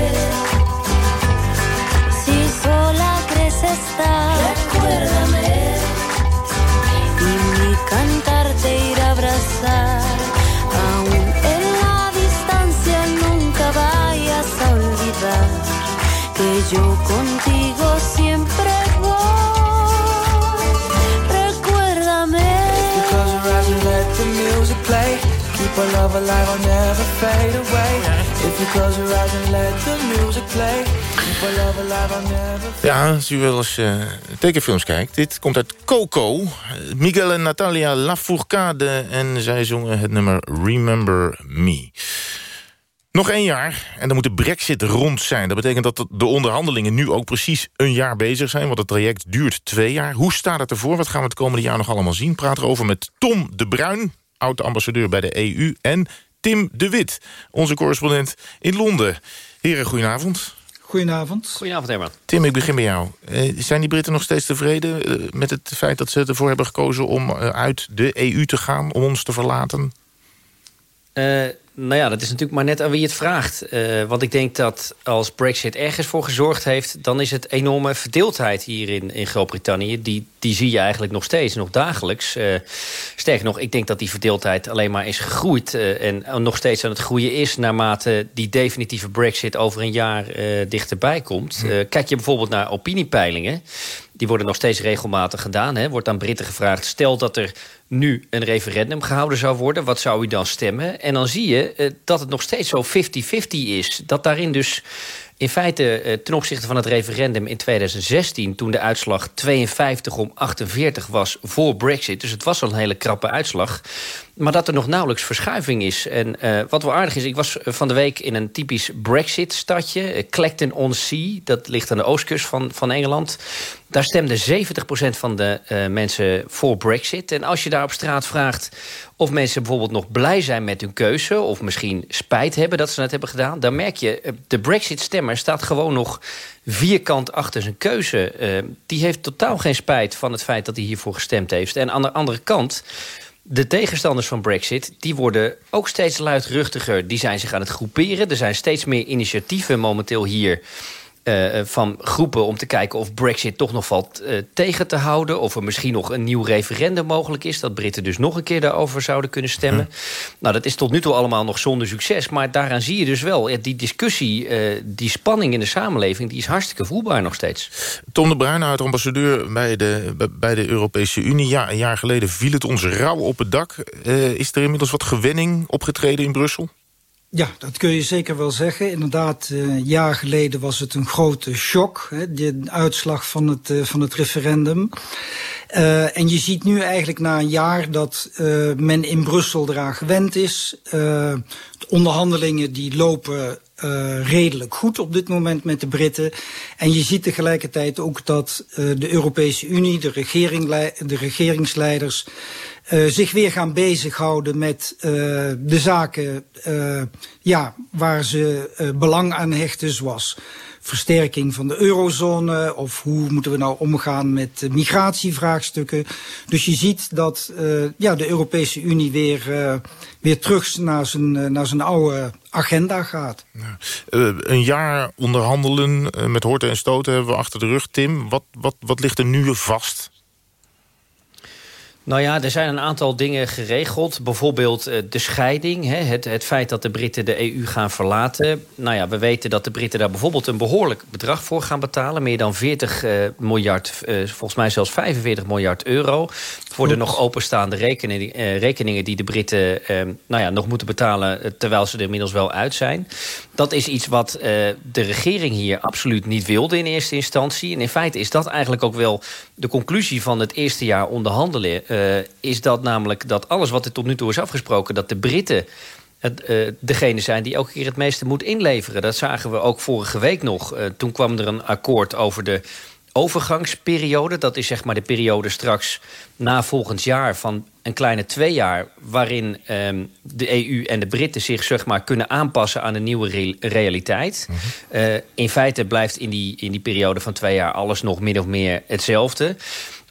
si sola crees estar. Recuérdame cantarte, ir a abrazar. Aún en la distancia nunca vayas a olvidar que yo contigo siempre voy. Recuérdame. Because around and let the music play. Keep our love alive, I'll never fade away. If you close your eyes and let the music play. Ja, als u wel eens uh, tekenfilms kijkt. Dit komt uit Coco. Miguel en Natalia Lafourcade. En zij zongen het nummer Remember Me. Nog één jaar en dan moet de brexit rond zijn. Dat betekent dat de onderhandelingen nu ook precies een jaar bezig zijn. Want het traject duurt twee jaar. Hoe staat het ervoor? Wat gaan we het komende jaar nog allemaal zien? Praat erover met Tom de Bruin, oud-ambassadeur bij de EU... en Tim de Wit, onze correspondent in Londen. Heren, goedenavond. Goedenavond. Goedenavond, Herman. Tim, ik begin bij jou. Eh, zijn die Britten nog steeds tevreden eh, met het feit dat ze ervoor hebben gekozen... om eh, uit de EU te gaan, om ons te verlaten? Nou ja, dat is natuurlijk maar net aan wie het vraagt. Uh, want ik denk dat als Brexit ergens voor gezorgd heeft... dan is het enorme verdeeldheid hier in, in Groot-Brittannië. Die, die zie je eigenlijk nog steeds, nog dagelijks. Uh, sterker nog, ik denk dat die verdeeldheid alleen maar is gegroeid... Uh, en nog steeds aan het groeien is... naarmate die definitieve Brexit over een jaar dichterbij komt. kijk je bijvoorbeeld naar opiniepeilingen die worden nog steeds regelmatig gedaan. Hè. Wordt aan Britten gevraagd, stel dat er nu een referendum gehouden zou worden... wat zou u dan stemmen? En dan zie je eh, dat het nog steeds zo 50-50 is. Dat daarin dus in feite eh, ten opzichte van het referendum in 2016... toen de uitslag 52 om 48 was voor Brexit... dus het was al een hele krappe uitslag... maar dat er nog nauwelijks verschuiving is. En uh, wat wel aardig is, ik was van de week in een typisch Brexit-stadje... Uh, Clacton-on-Sea, dat ligt aan de oostkust van, van Engeland... Daar stemde 70% van de mensen voor Brexit. En als je daar op straat vraagt of mensen bijvoorbeeld nog blij zijn met hun keuze... of misschien spijt hebben dat ze het hebben gedaan... dan merk je, de Brexit-stemmer staat gewoon nog vierkant achter zijn keuze. Uh, die heeft totaal geen spijt van het feit dat hij hiervoor gestemd heeft. En aan de andere kant... De tegenstanders van Brexit die worden ook steeds luidruchtiger. Die zijn zich aan het groeperen. Er zijn steeds meer initiatieven momenteel hier uh, van groepen om te kijken of Brexit toch nog valt uh, tegen te houden. Of er misschien nog een nieuw referendum mogelijk is. Dat Britten dus nog een keer daarover zouden kunnen stemmen. Hm. Nou, dat is tot nu toe allemaal nog zonder succes. Maar daaraan zie je dus wel, ja, die discussie, uh, die spanning in de samenleving... die is hartstikke voelbaar nog steeds. Tom de Bruin, uit ambassadeur bij de, bij de Europese Unie. Ja, een jaar geleden viel het ons rauw op het dak. is er inmiddels wat gewenning opgetreden in Brussel? Ja, dat kun je zeker wel zeggen. Inderdaad, een jaar geleden was het een grote shock, de uitslag van het, uh, van het referendum. Uh, en je ziet nu eigenlijk na een jaar dat men in Brussel eraan gewend is. de onderhandelingen die lopen redelijk goed op dit moment met de Britten. En je ziet tegelijkertijd ook dat de Europese Unie, de, regering, de regeringsleiders... Uh, zich weer gaan bezighouden met uh, de zaken uh, ja, waar ze belang aan hechten, zoals versterking van de eurozone... of hoe moeten we nou omgaan met migratievraagstukken. Dus je ziet dat ja, de Europese Unie weer, weer terug naar zijn, naar zijn oude agenda gaat. Ja. een jaar onderhandelen met horten en stoten hebben we achter de rug. Tim, wat, wat, wat ligt er nu vast? Nou ja, er zijn een aantal dingen geregeld. Bijvoorbeeld uh, de scheiding. Hè, het, het feit dat de Britten de EU gaan verlaten. Nou ja, we weten dat de Britten daar bijvoorbeeld een behoorlijk bedrag voor gaan betalen. Meer dan 40 uh, miljard, uh, volgens mij zelfs 45 miljard euro. Voor de nog openstaande rekening, rekeningen die de Britten nou ja, nog moeten betalen... terwijl ze er inmiddels wel uit zijn. Dat is iets wat de regering hier absoluut niet wilde in eerste instantie. En in feite is dat eigenlijk ook wel de conclusie van het eerste jaar onderhandelen uh, is dat namelijk dat alles wat er tot nu toe is afgesproken... dat de Britten het, uh, degene zijn die elke keer het meeste moet inleveren. Dat zagen we ook vorige week nog. Uh, toen kwam er een akkoord over de overgangsperiode. Dat is zeg maar de periode straks na volgend jaar van een kleine twee jaar... waarin um, de EU en de Britten zich zeg maar, kunnen aanpassen aan een nieuwe re realiteit. Mm -hmm. uh, in feite blijft in die, in die periode van twee jaar alles nog min of meer hetzelfde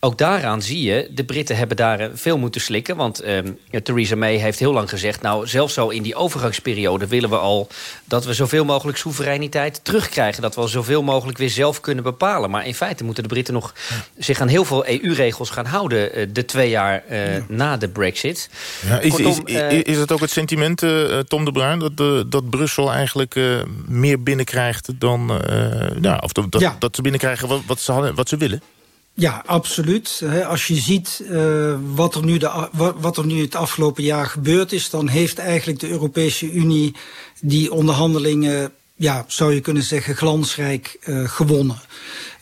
ook daaraan zie je, de Britten hebben daar eh, veel moeten slikken. Want um, Theresa May heeft heel lang gezegd... nou, zelfs zo in die overgangsperiode willen we al... dat we zoveel mogelijk soevereiniteit terugkrijgen. Dat we al zoveel mogelijk weer zelf kunnen bepalen. Maar in feite moeten de Britten nog zich aan heel veel EU-regels gaan houden... Uh, de twee jaar uh, ja. na de brexit. Ja, is, Kortom, is, is, is, het ook het sentiment, uh, Tom de Bruin... dat, dat Brussel eigenlijk meer binnenkrijgt dan... ja, of dat, ja. dat ze binnenkrijgen wat, wat, ze, hadden, wat ze willen? Ja, absoluut. Als je ziet uh, wat, er nu de, wat er nu het afgelopen jaar gebeurd is... dan heeft eigenlijk de Europese Unie die onderhandelingen... ja, zou je kunnen zeggen, glansrijk uh, gewonnen.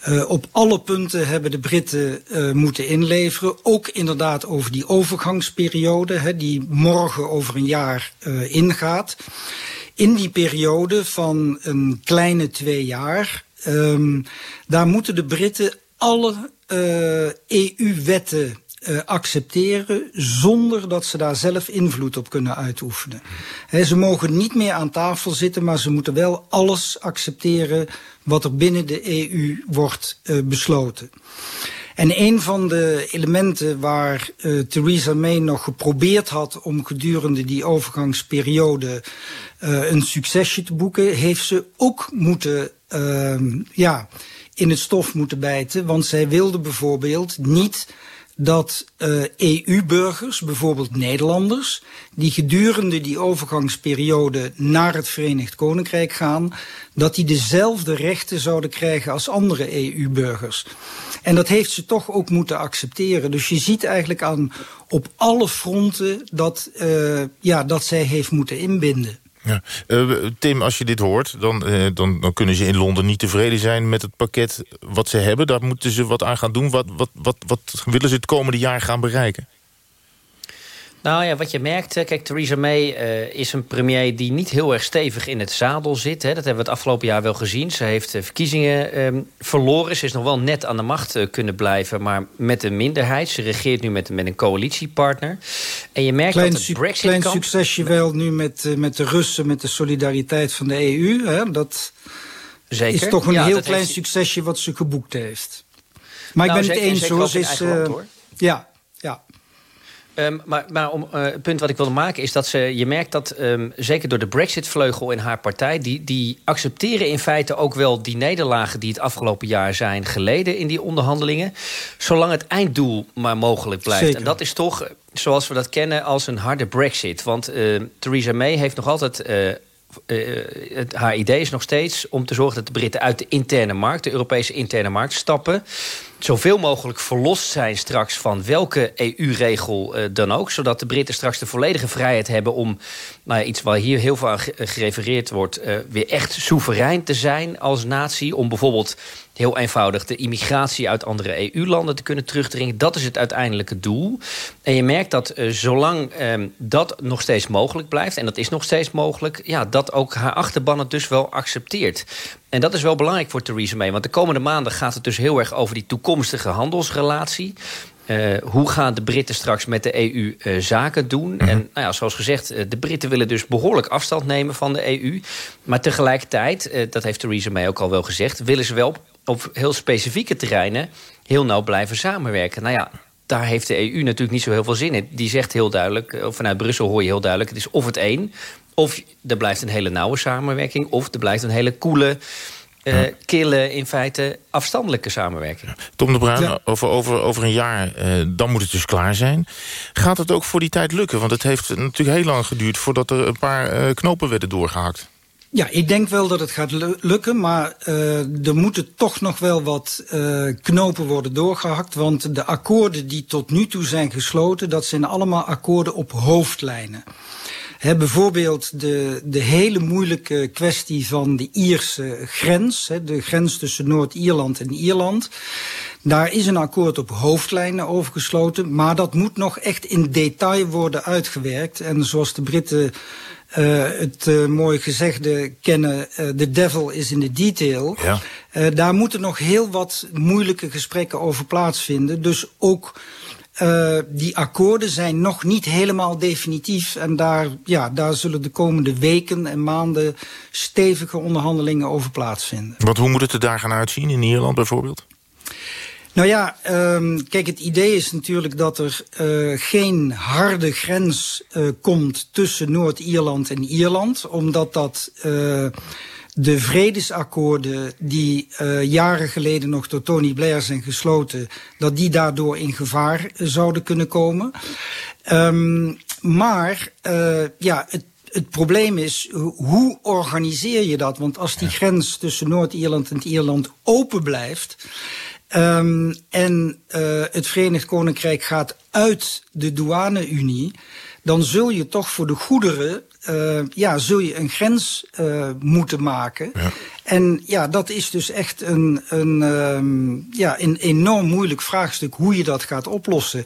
Uh, op alle punten hebben de Britten moeten inleveren. Ook inderdaad over die overgangsperiode... Die morgen over een jaar ingaat. In die periode van een kleine twee jaar... Um, daar moeten de Britten alle uh, EU-wetten uh, accepteren zonder dat ze daar zelf invloed op kunnen uitoefenen. He, ze mogen niet meer aan tafel zitten, maar ze moeten wel alles accepteren wat er binnen de EU wordt uh, besloten. En een van de elementen waar uh, Theresa May nog geprobeerd had om gedurende die overgangsperiode een succesje te boeken, heeft ze ook moeten, uh, ja, in het stof moeten bijten. Want zij wilde bijvoorbeeld niet dat EU-burgers, bijvoorbeeld Nederlanders, die gedurende die overgangsperiode naar het Verenigd Koninkrijk gaan, dat die dezelfde rechten zouden krijgen als andere EU-burgers. En dat heeft ze toch ook moeten accepteren. Dus je ziet eigenlijk aan op alle fronten dat, uh, ja, dat zij heeft moeten inbinden. Ja. Uh, Tim, als je dit hoort, dan, uh, dan, dan kunnen ze in Londen niet tevreden zijn met het pakket wat ze hebben. Daar moeten ze wat aan gaan doen. Wat, wat, wat, wat willen ze het komende jaar gaan bereiken? Nou ja, wat je merkt, kijk, Theresa May uh, is een premier die niet heel erg stevig in het zadel zit. Hè. Dat hebben we het afgelopen jaar wel gezien. Ze heeft de verkiezingen um, verloren. Ze is nog wel net aan de macht uh, kunnen blijven, maar met een minderheid. Ze regeert nu met, met een coalitiepartner. En je merkt klein dat het brexit Klein succesje wel nu met, uh, met de Russen, met de solidariteit van de EU. Hè. Dat Zeker. is toch een ja, heel klein heeft... succesje wat ze geboekt heeft. Maar nou, ik ben zeker, het eens, hoor. Is, land, ja. Um, maar, maar om, uh, het punt wat ik wilde maken is dat ze, je merkt dat um, zeker door de Brexit-vleugel in haar partij, die, die accepteren in feite ook wel die nederlagen die het afgelopen jaar zijn geleden in die onderhandelingen, zolang het einddoel maar mogelijk blijft. Zeker. En dat is toch, zoals we dat kennen, als een harde Brexit. Want uh, Theresa May heeft nog altijd. Uh, uh, het, haar idee is nog steeds om te zorgen dat de Britten uit de interne markt, de Europese interne markt, stappen. Zoveel mogelijk verlost zijn straks van welke EU-regel uh, dan ook. Zodat de Britten straks de volledige vrijheid hebben om nou iets waar hier heel aan gerefereerd wordt, uh, weer echt soeverein te zijn als natie. Om bijvoorbeeld heel eenvoudig de immigratie uit andere EU-landen te kunnen terugdringen. Dat is het uiteindelijke doel. En je merkt dat uh, zolang um, dat nog steeds mogelijk blijft, en dat is nog steeds mogelijk, ja, dat ook haar achterban het dus wel accepteert. En dat is wel belangrijk voor Theresa May. Want de komende maanden gaat het dus heel erg over die toekomstige handelsrelatie. Uh, hoe gaan de Britten straks met de EU uh, zaken doen? Mm -hmm. En nou ja, zoals gezegd, uh, de Britten willen dus behoorlijk afstand nemen van de EU. Maar tegelijkertijd, dat heeft Theresa May ook al wel gezegd... willen ze wel op, op heel specifieke terreinen heel nauw blijven samenwerken. Nou ja, daar heeft de EU natuurlijk niet zo heel veel zin in. Die zegt heel duidelijk, vanuit Brussel hoor je heel duidelijk... het is of het een, of er blijft een hele nauwe samenwerking... of er blijft een hele koele... Uh, kille, in feite afstandelijke samenwerking. Tom de Bruin, ja. over, over, over een jaar, uh, dan moet het dus klaar zijn. Gaat het ook voor die tijd lukken? Want het heeft natuurlijk heel lang geduurd... voordat er een paar uh, knopen werden doorgehakt. Ja, ik denk wel dat het gaat lukken, maar uh, er moeten toch nog wel wat uh, knopen worden doorgehakt. Want de akkoorden die tot nu toe zijn gesloten, dat zijn allemaal akkoorden op hoofdlijnen. He, bijvoorbeeld de, de hele moeilijke kwestie van de Ierse grens, he, de grens tussen Noord-Ierland en Ierland. Daar is een akkoord op hoofdlijnen over gesloten, maar dat moet nog echt in detail worden uitgewerkt. En zoals de Britten uh, het uh, mooie gezegde kennen, uh, the devil is in the detail. Ja. daar moeten nog heel wat moeilijke gesprekken over plaatsvinden. Dus ook uh, die akkoorden zijn nog niet helemaal definitief. En daar, ja, daar zullen de komende weken en maanden stevige onderhandelingen over plaatsvinden. Want hoe moet het er daar gaan uitzien, in Ierland bijvoorbeeld? Nou ja, um, kijk, het idee is natuurlijk dat er uh, geen harde grens uh, komt tussen Noord-Ierland en Ierland. Omdat dat... Uh, de vredesakkoorden die uh, jaren geleden nog door Tony Blair zijn gesloten... dat die daardoor in gevaar uh, zouden kunnen komen. Um, maar uh, ja, het, het probleem is, hoe organiseer je dat? Want als die grens tussen Noord-Ierland en Ierland open blijft... Um, en het Verenigd Koninkrijk gaat uit de douane-unie... dan zul je toch voor de goederen uh, ja, zul je een grens uh, moeten maken. Ja. En ja, dat is dus echt een, een, um, ja, een enorm moeilijk vraagstuk hoe je dat gaat oplossen.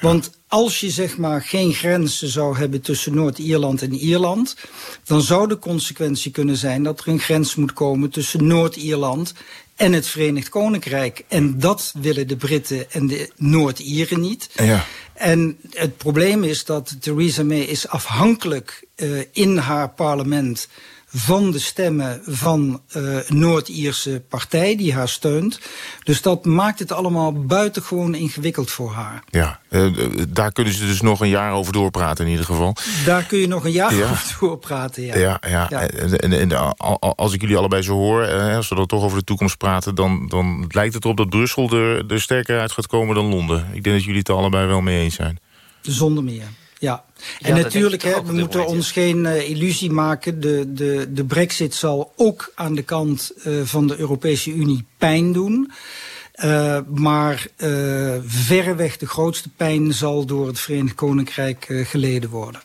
Want als je zeg maar geen grenzen zou hebben tussen Noord-Ierland en Ierland... dan zou de consequentie kunnen zijn dat er een grens moet komen tussen Noord-Ierland en het Verenigd Koninkrijk. En dat willen de Britten en de Noord-Ieren niet. Ja. En het probleem is dat Theresa May is afhankelijk uh, in haar parlement van de stemmen van uh, Noord-Ierse partij die haar steunt. Dus dat maakt het allemaal buitengewoon ingewikkeld voor haar. Ja, uh, daar kunnen ze dus nog een jaar over doorpraten in ieder geval. Daar kun je nog een jaar over doorpraten, ja. Ja, ja. ja. En, en, en, als ik jullie allebei zo hoor, als we dan toch over de toekomst praten... dan, dan lijkt het erop dat Brussel er, er sterker uit gaat komen dan Londen. Ik denk dat jullie het er allebei wel mee eens zijn. Zonder meer. Ja, en ja, natuurlijk, hè, we moeten ons geen uh, illusie maken. De, de, de brexit zal ook aan de kant uh, van de Europese Unie pijn doen. Uh, maar verreweg de grootste pijn zal door het Verenigd Koninkrijk geleden worden.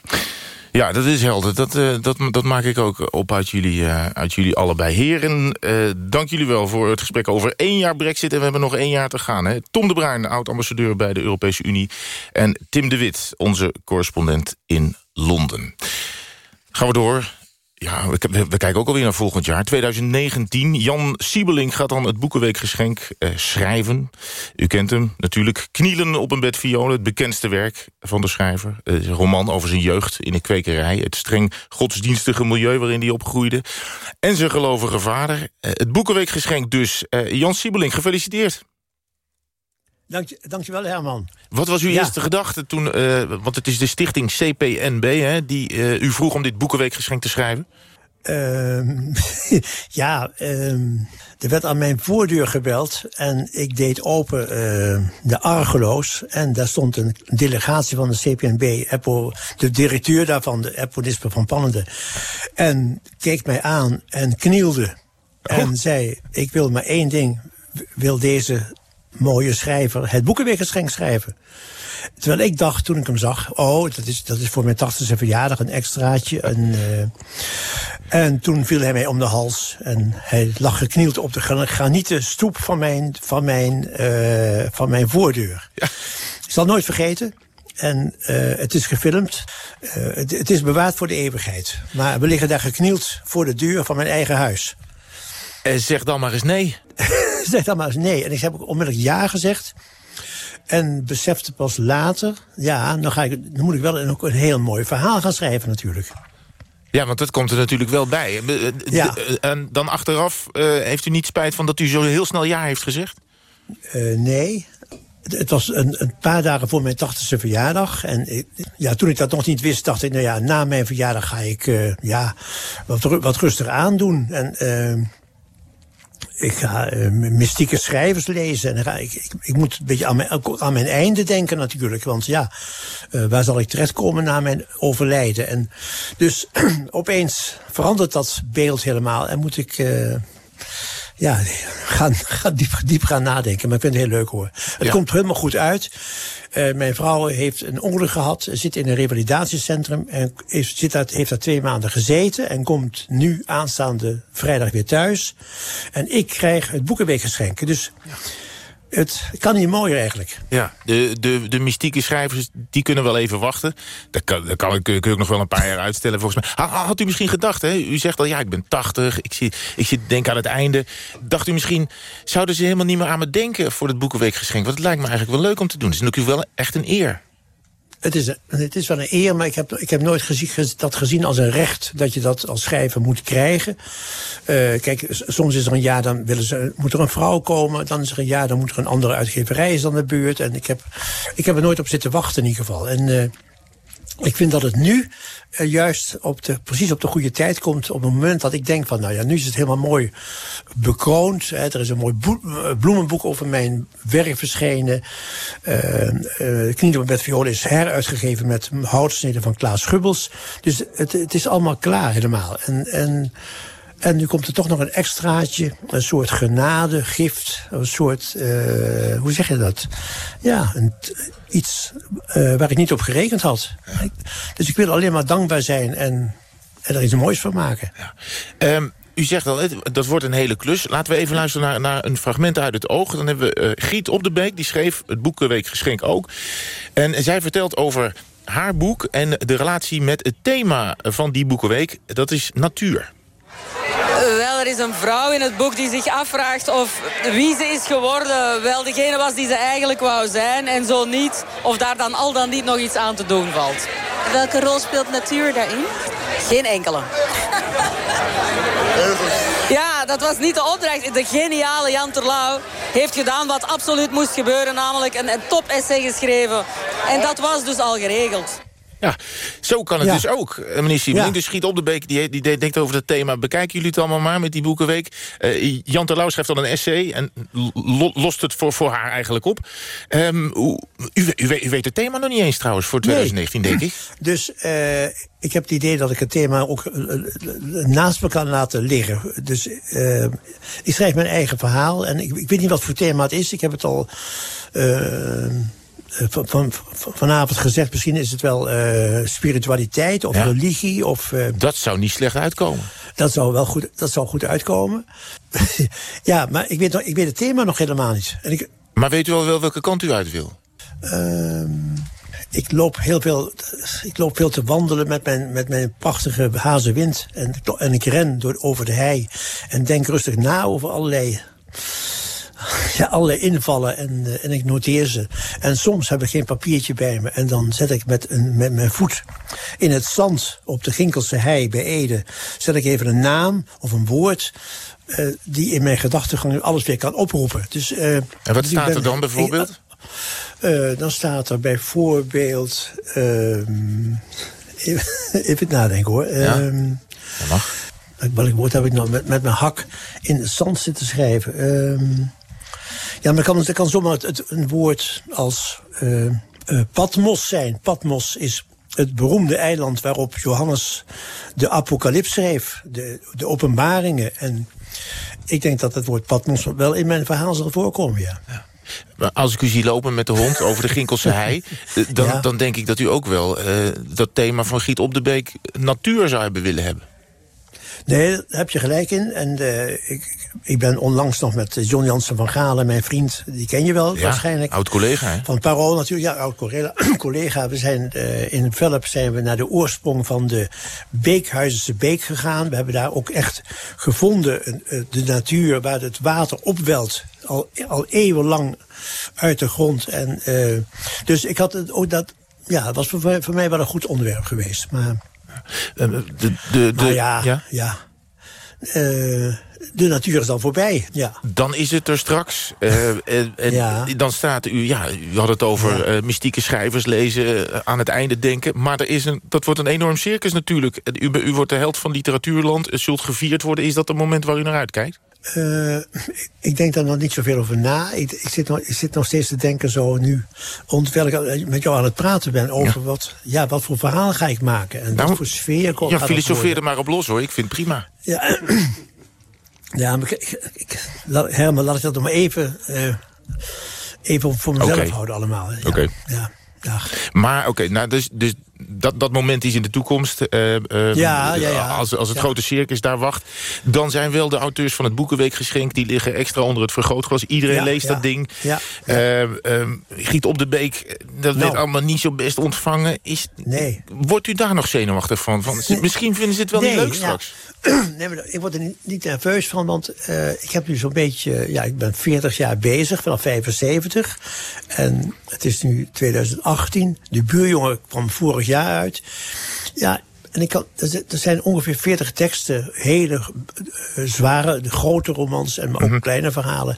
Ja, dat is helder. Dat, uh, dat, dat maak ik ook op uit jullie, uh, uit jullie allebei. Heren, uh, dank jullie wel voor het gesprek over één jaar brexit. En we hebben nog één jaar te gaan. Hè? Tom de Bruin, oud-ambassadeur bij de Europese Unie. En Tim de Wit, onze correspondent in Londen. Gaan we door ja, we, kijken ook alweer naar volgend jaar. 2019. Jan Siebelink gaat dan het Boekenweekgeschenk eh, schrijven. U kent hem natuurlijk. Knielen op een bed violen. Het bekendste werk van de schrijver. Is een roman over zijn jeugd in een kwekerij. Het streng godsdienstige milieu waarin hij opgroeide. En zijn gelovige vader. Eh, het Boekenweekgeschenk dus. Eh, Jan Siebelink, gefeliciteerd. Dank, dankjewel, Herman. Wat was uw Ja. eerste gedachte toen... eh, want het is de stichting CPNB hè, die eh, u vroeg om dit Boekenweekgeschenk te schrijven? Ehm, ja, ehm, er werd aan mijn voordeur gebeld en ik deed open eh, de Argeloos. En daar stond een delegatie van de CPNB, Eppo, de directeur daarvan, de Dispe van Pannende. En keek mij aan en knielde en zei, ik wil maar één ding, wil deze mooie schrijver het Boekenweekgeschenk schrijven. Terwijl ik dacht toen ik hem zag, oh, dat is, dat is voor mijn 80ste verjaardag een extraatje. Een, eh, en toen viel hij mij om de hals en hij lag geknield op de gran- granieten stoep van mijn, van mijn, eh, van mijn voordeur. Ik zal nooit vergeten. En eh, het is gefilmd. Het, het is bewaard voor de eeuwigheid. Maar we liggen daar geknield voor de deur van mijn eigen huis. Eh, zeg dan maar eens nee. zeg dan maar eens nee. En ik heb ook onmiddellijk ja gezegd. En besefte pas later, ja, dan, ga ik, dan moet ik wel een, ook een heel mooi verhaal gaan schrijven natuurlijk. Ja, want dat komt er natuurlijk wel bij. Eh, Ja. eh, En dan achteraf heeft u niet spijt van dat u zo heel snel ja heeft gezegd? Nee. Het- was een, een paar dagen voor mijn 80ste verjaardag. En ik- ja, toen ik dat nog niet wist, dacht ik, nou ja, na mijn verjaardag ga ik ja, wat, wat rustiger aandoen. En eh, ik ga eh, mystieke schrijvers lezen. En ik, moet een beetje aan mijn, aan mijn einde denken natuurlijk. Want ja, eh, waar zal ik terechtkomen na mijn overlijden? En dus opeens verandert dat beeld helemaal. En moet ik... eh, ja, gaan, gaan diep, diep gaan nadenken. Maar ik vind het heel leuk hoor. Het Ja. komt helemaal goed uit. Eh, mijn vrouw heeft een ongeluk gehad, zit in een revalidatiecentrum en heeft, zit daar, heeft daar twee maanden gezeten en komt nu aanstaande vrijdag weer thuis. En ik krijg het boekenweekgeschenk. Dus het kan niet mooier eigenlijk. Ja, de, de, de mystieke schrijvers die kunnen wel even wachten. Dat kan, dat kan kun ik nog wel een paar jaar uitstellen volgens mij. Ha- Had u misschien gedacht, hè? u zegt al ja, ik ben 80, ik, zie, ik zit denk aan het einde. Dacht u misschien, zouden ze helemaal niet meer aan me denken voor het Boekenweekgeschenk? Want het lijkt me eigenlijk wel leuk om te doen. Het is natuurlijk wel echt een eer. Het is, het is wel een eer, maar ik heb, ik heb nooit gezien, gez- dat gezien als een recht dat je dat als schrijver moet krijgen. Eh, kijk, soms is er een jaar, dan willen ze, moet er een vrouw komen. Dan is er een jaar, dan moet er een andere uitgeverij is aan de beurt. En ik heb, ik heb er nooit op zitten wachten in ieder geval. En eh, ik vind dat het nu eh, juist op de, precies op de goede tijd komt. Op het moment dat ik denk van, nou ja, nu is het helemaal mooi bekroond. Hè, er is een mooi eh, bloemenboek over mijn werk verschenen. Knielen op met violen is heruitgegeven met houtsneden van Klaas Schubbels. Dus het, het is allemaal klaar helemaal. En, en, en nu komt er toch nog een extraatje, een soort genade, gift, een soort, eh, hoe zeg je dat? Ja, een, iets eh, waar ik niet op gerekend had. Dus ik wil alleen maar dankbaar zijn en, er iets moois van maken. Ehm, u zegt al, dat wordt een hele klus. Laten we even luisteren naar, naar een fragment uit het oog. Dan hebben we eh, Griet op de Beek, die schreef het Boekenweekgeschenk ook. En zij vertelt over haar boek en de relatie met het thema van die Boekenweek. Dat is natuur. Wel, er is een vrouw in het boek die zich afvraagt of wie ze is geworden wel degene was die ze eigenlijk wou zijn. En zo niet, of daar dan al dan niet nog iets aan te doen valt. Welke rol speelt natuur daarin? Geen enkele. Ja, dat was niet de opdracht. De geniale Jan Terlouw heeft gedaan wat absoluut moest gebeuren. Namelijk een, een top-essay geschreven. En dat was dus al geregeld. Ja, zo kan het Ja. dus ook. Eh, Meneer Siebeling, Ja. dus Schiet op de Beek, die, die de- denkt over het thema... bekijken jullie het allemaal maar met die Boekenweek. Eh, Jan Terlouw schrijft dan een essay en lo- lost het voor, voor haar eigenlijk op. Ehm, u, u, weet- u weet het thema nog niet eens trouwens voor 2019, denk ik. Dus eh, ik heb het idee dat ik het thema ook naast me kan laten liggen. Dus ik schrijf mijn eigen verhaal. En ik, ik weet niet wat voor thema het is. Ik heb het al van, van, van- vanavond gezegd. Misschien is het wel eh, spiritualiteit of Ja. religie. Of, eh, Dat zou niet slecht uitkomen. dat zou wel goed, dat zou goed uitkomen. ja, maar ik weet, ik weet het thema nog helemaal niet. En ik, Maar weet u al wel welke kant u uit wil? Ehm, ik loop heel veel, ik loop veel te wandelen met mijn, met mijn prachtige hazenwind. En, en ik ren door, over de hei. En denk rustig na over allerlei, ja, allerlei invallen. En, eh, en ik noteer ze. En soms heb ik geen papiertje bij me. En dan zet ik met, een, met mijn voet in het zand op de Ginkelse hei bij Ede. Zet ik even een naam of een woord. eh, die in mijn gedachtegang alles weer kan oproepen. Dus, eh, En wat dus staat ben- er dan bijvoorbeeld? dan staat er bijvoorbeeld. ehm, even, even nadenken hoor. Ja. Ehm, Welk woord heb ik nou met, met mijn hak in het zand zitten schrijven? Ja, maar kan, het kan zomaar het, het- een woord als eh, eh, Patmos zijn. Patmos is het beroemde eiland waarop Johannes de apocalyps schreef. De, de openbaringen. En ik denk dat het woord Patmos wel in mijn verhaal zal voorkomen, ja. Maar Als ik u zie lopen met de hond over de Ginkelse hei... eh, dan, Ja. dan denk ik dat u ook wel dat thema van Giet op de Beek... natuur zou hebben willen hebben. Nee, daar heb je gelijk in. En eh, ik, ik ben onlangs nog met eh, John Jansen van Galen, mijn vriend. Die ken je wel Ja, waarschijnlijk. oud-collega, hè? Van Parool natuurlijk, ja, oud collega. collega. We zijn eh, in Velp zijn we naar de oorsprong van de Beekhuizense Beek gegaan. We hebben daar ook echt gevonden de natuur waar het water opwelt. Al, al eeuwenlang uit de grond. En, dus ik had het ook dat. Ja, het was voor, mij- voor mij wel een goed onderwerp geweest. Maar, De, de, de, maar ja, ja? ja. Eh, de natuur is dan voorbij. Ja. Dan is het er straks. eh, en en Ja. Dan staat u, ja, u had het over eh, mystieke schrijvers lezen, eh, aan het einde denken. Maar er is een, dat wordt een enorm circus natuurlijk. U, u wordt de held van literatuurland, zult gevierd worden. Is dat het moment waar u naar uitkijkt? Eh, ik- denk daar nog niet zoveel over na. Ik, ik, zit nog, ik zit nog steeds te denken zo nu... terwijl ik met jou aan het praten ben over Wat, ja, wat voor verhaal ga ik maken... en wat voor sfeer komt Ja, filosofeer er maar op los hoor, ik vind het prima. Ja, ja maar ik, ik, laat- Herman, laat ik dat nog maar even, eh, even voor mezelf houden allemaal. Ja, Oké. ja, ja. Maar oké, nou, dus, dus dat, dat moment is in de toekomst. eh, eh, Ja, ja, ja. Als, als het grote circus daar wacht. Dan zijn wel de auteurs van het Boekenweekgeschenk... die liggen extra onder het vergrootglas. Iedereen leest dat ding. Ja. Eh, eh, Giet op de Beek, dat werd Nou. allemaal niet zo best ontvangen. Is, Nee. Wordt u daar nog zenuwachtig van? van Misschien vinden ze het wel niet leuk straks. nee, maar ik word er niet, nerveus van, want ik heb nu zo'n beetje... Ja, ik ben 40 jaar bezig, vanaf 75. En het is nu 2018. De buurjongen kwam vorig jaar uit. Ja, en ik kan, er zi- zijn ongeveer 40 teksten, hele eh, zware, grote romans en maar ook kleine verhalen.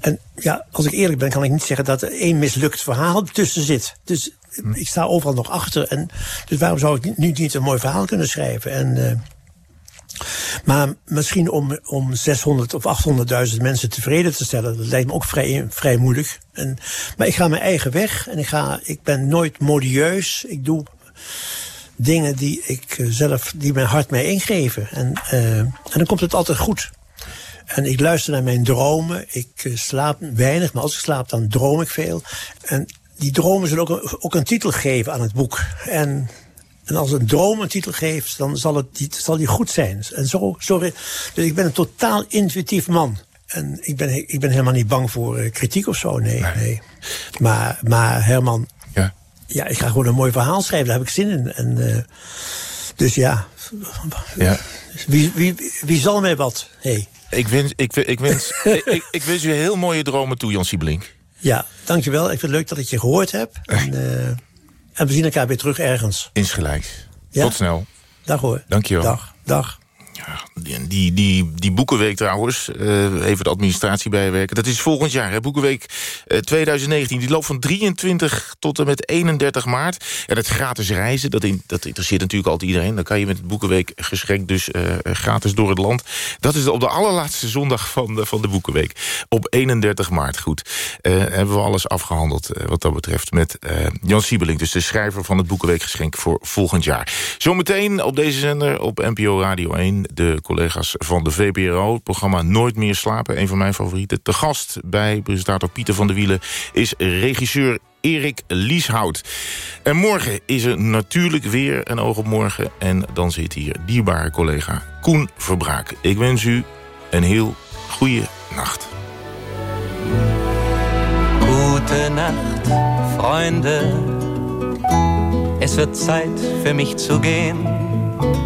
En ja, als ik eerlijk ben, kan ik niet zeggen dat er één mislukt verhaal tussen zit. Dus ik sta overal nog achter. En, dus waarom zou ik nu niet een mooi verhaal kunnen schrijven? En, eh, maar misschien om, om 600 of 800.000 mensen tevreden te stellen, dat lijkt me ook vrij, vrij moeilijk. En, maar ik ga mijn eigen weg en ik, ga, ik ben nooit modieus. Ik doe dingen die ik eh, zelf, die mijn hart mij ingeven. En, eh, en dan komt het altijd goed. En ik luister naar mijn dromen. Ik eh, slaap weinig, maar als ik slaap, dan droom ik veel. En die dromen zullen ook een, ook een titel geven aan het boek. En, en als een droom een titel geeft, dan zal, het, die, zal die goed zijn. En zo, zo, dus ik ben een totaal intuïtief man. En ik ben, ik ben helemaal niet bang voor eh, kritiek of zo, nee. nee. Maar, maar Herman, Ja. ja, ik ga gewoon een mooi verhaal schrijven, daar heb ik zin in. En, eh, dus ja, Ja. wie, wie, wie zal mij wat? Hey. Ik wens, ik, ik, wens, ik, wens u heel mooie dromen toe, Jan Siebelink. Ja, dankjewel. Ik vind het leuk dat ik je gehoord heb. En, eh, en we zien elkaar weer terug ergens. Insgelijks. Ja. Tot snel. Dag hoor. Dankjewel. Dag. Dag. Die, die, die, die Boekenweek trouwens, uh, even de administratie bijwerken... dat is volgend jaar, hè, Boekenweek uh, 2019. Die loopt van 23 tot en met 31 maart. En het gratis reizen, dat, in, dat interesseert natuurlijk altijd iedereen. Dan kan je met Boekenweek geschenk dus uh, gratis door het land. Dat is op de allerlaatste zondag van de, van de Boekenweek. Op 31 maart, goed. hebben we alles afgehandeld wat dat betreft... met Jan Siebeling, dus de schrijver van het Boekenweekgeschenk voor volgend jaar. Zometeen op deze zender op NPO Radio 1... de collega's van de VPRO, het programma Nooit meer slapen. Een van mijn favorieten. Te gast bij presentator Pieter van der Wielen... is regisseur Erik Lieshout. En morgen is er natuurlijk weer een oog op morgen. En dan zit hier dierbare collega Koen Verbraak. Ik wens u een heel goede nacht. Gute Nacht, Freunde. Es wird Zeit mich zu gehen.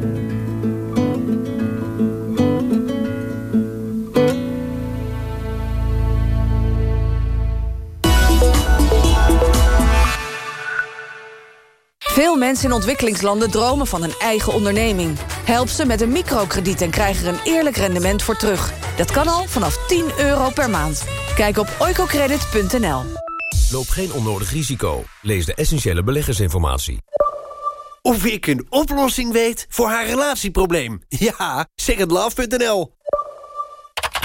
Veel mensen in ontwikkelingslanden dromen van een eigen onderneming. Help ze met een microkrediet en krijg er een eerlijk rendement voor terug. Dat kan al vanaf 10 euro per maand. Kijk op oicocredit.nl. Loop geen onnodig risico. Lees de essentiële beleggersinformatie. Of ik een oplossing weet voor haar relatieprobleem? Ja, secondlove.nl.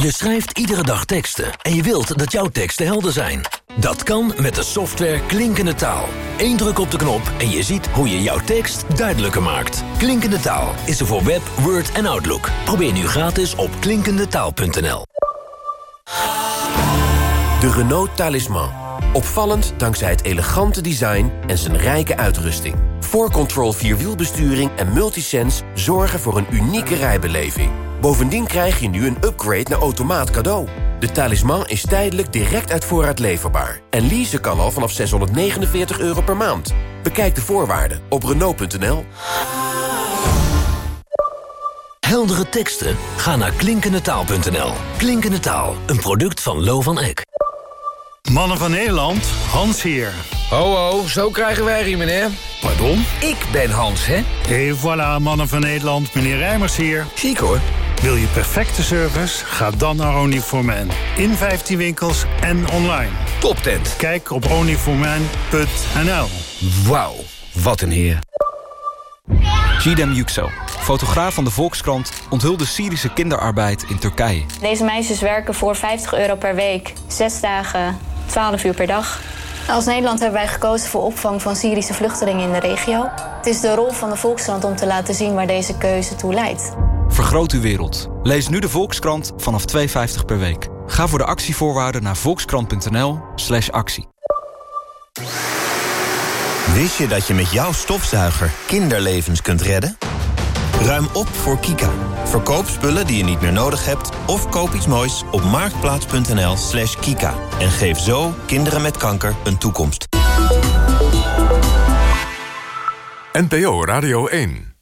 Je schrijft iedere dag teksten en je wilt dat jouw teksten helder zijn. Dat kan met de software Klinkende Taal. Eén druk op de knop en je ziet hoe je jouw tekst duidelijker maakt. Klinkende Taal is er voor Web, Word en Outlook. Probeer nu gratis op klinkendetaal.nl. De Renault Talisman. Opvallend dankzij het elegante design en zijn rijke uitrusting. 4Control Vierwielbesturing en Multisense zorgen voor een unieke rijbeleving. Bovendien krijg je nu een upgrade naar automaat cadeau. De talisman is tijdelijk direct uit voorraad leverbaar. En leasen kan al vanaf 649 euro per maand. Bekijk de voorwaarden op Renault.nl. Heldere teksten? Ga naar klinkendetaal.nl. Klinkende Taal, een product van Lo van Eck. Mannen van Nederland, Hans hier. Ho, ho, zo krijgen wij hier, meneer. Pardon? Ik ben Hans, hè? Et voilà, Mannen van Nederland, meneer Rijmers hier. Ziek hoor. Wil je perfecte service? Ga dan naar Onlyforman. In 15 winkels en online. Top tent. Kijk op onlyforman.nl. Wauw, wat een heer. Gidem Yüksel, fotograaf van de Volkskrant... onthulde Syrische kinderarbeid in Turkije. Deze meisjes werken voor 50 euro per week. Zes dagen, 12 uur per dag. Als Nederland hebben wij gekozen voor opvang van Syrische vluchtelingen in de regio. Het is de rol van de Volkskrant om te laten zien waar deze keuze toe leidt. Vergroot uw wereld. Lees nu de Volkskrant vanaf 2,50 per week. Ga voor de actievoorwaarden naar volkskrant.nl slash actie. Wist je dat je met jouw stofzuiger kinderlevens kunt redden? Ruim op voor Kika. Verkoop spullen die je niet meer nodig hebt... of koop iets moois op marktplaats.nl slash kika. En geef zo kinderen met kanker een toekomst. NPO Radio 1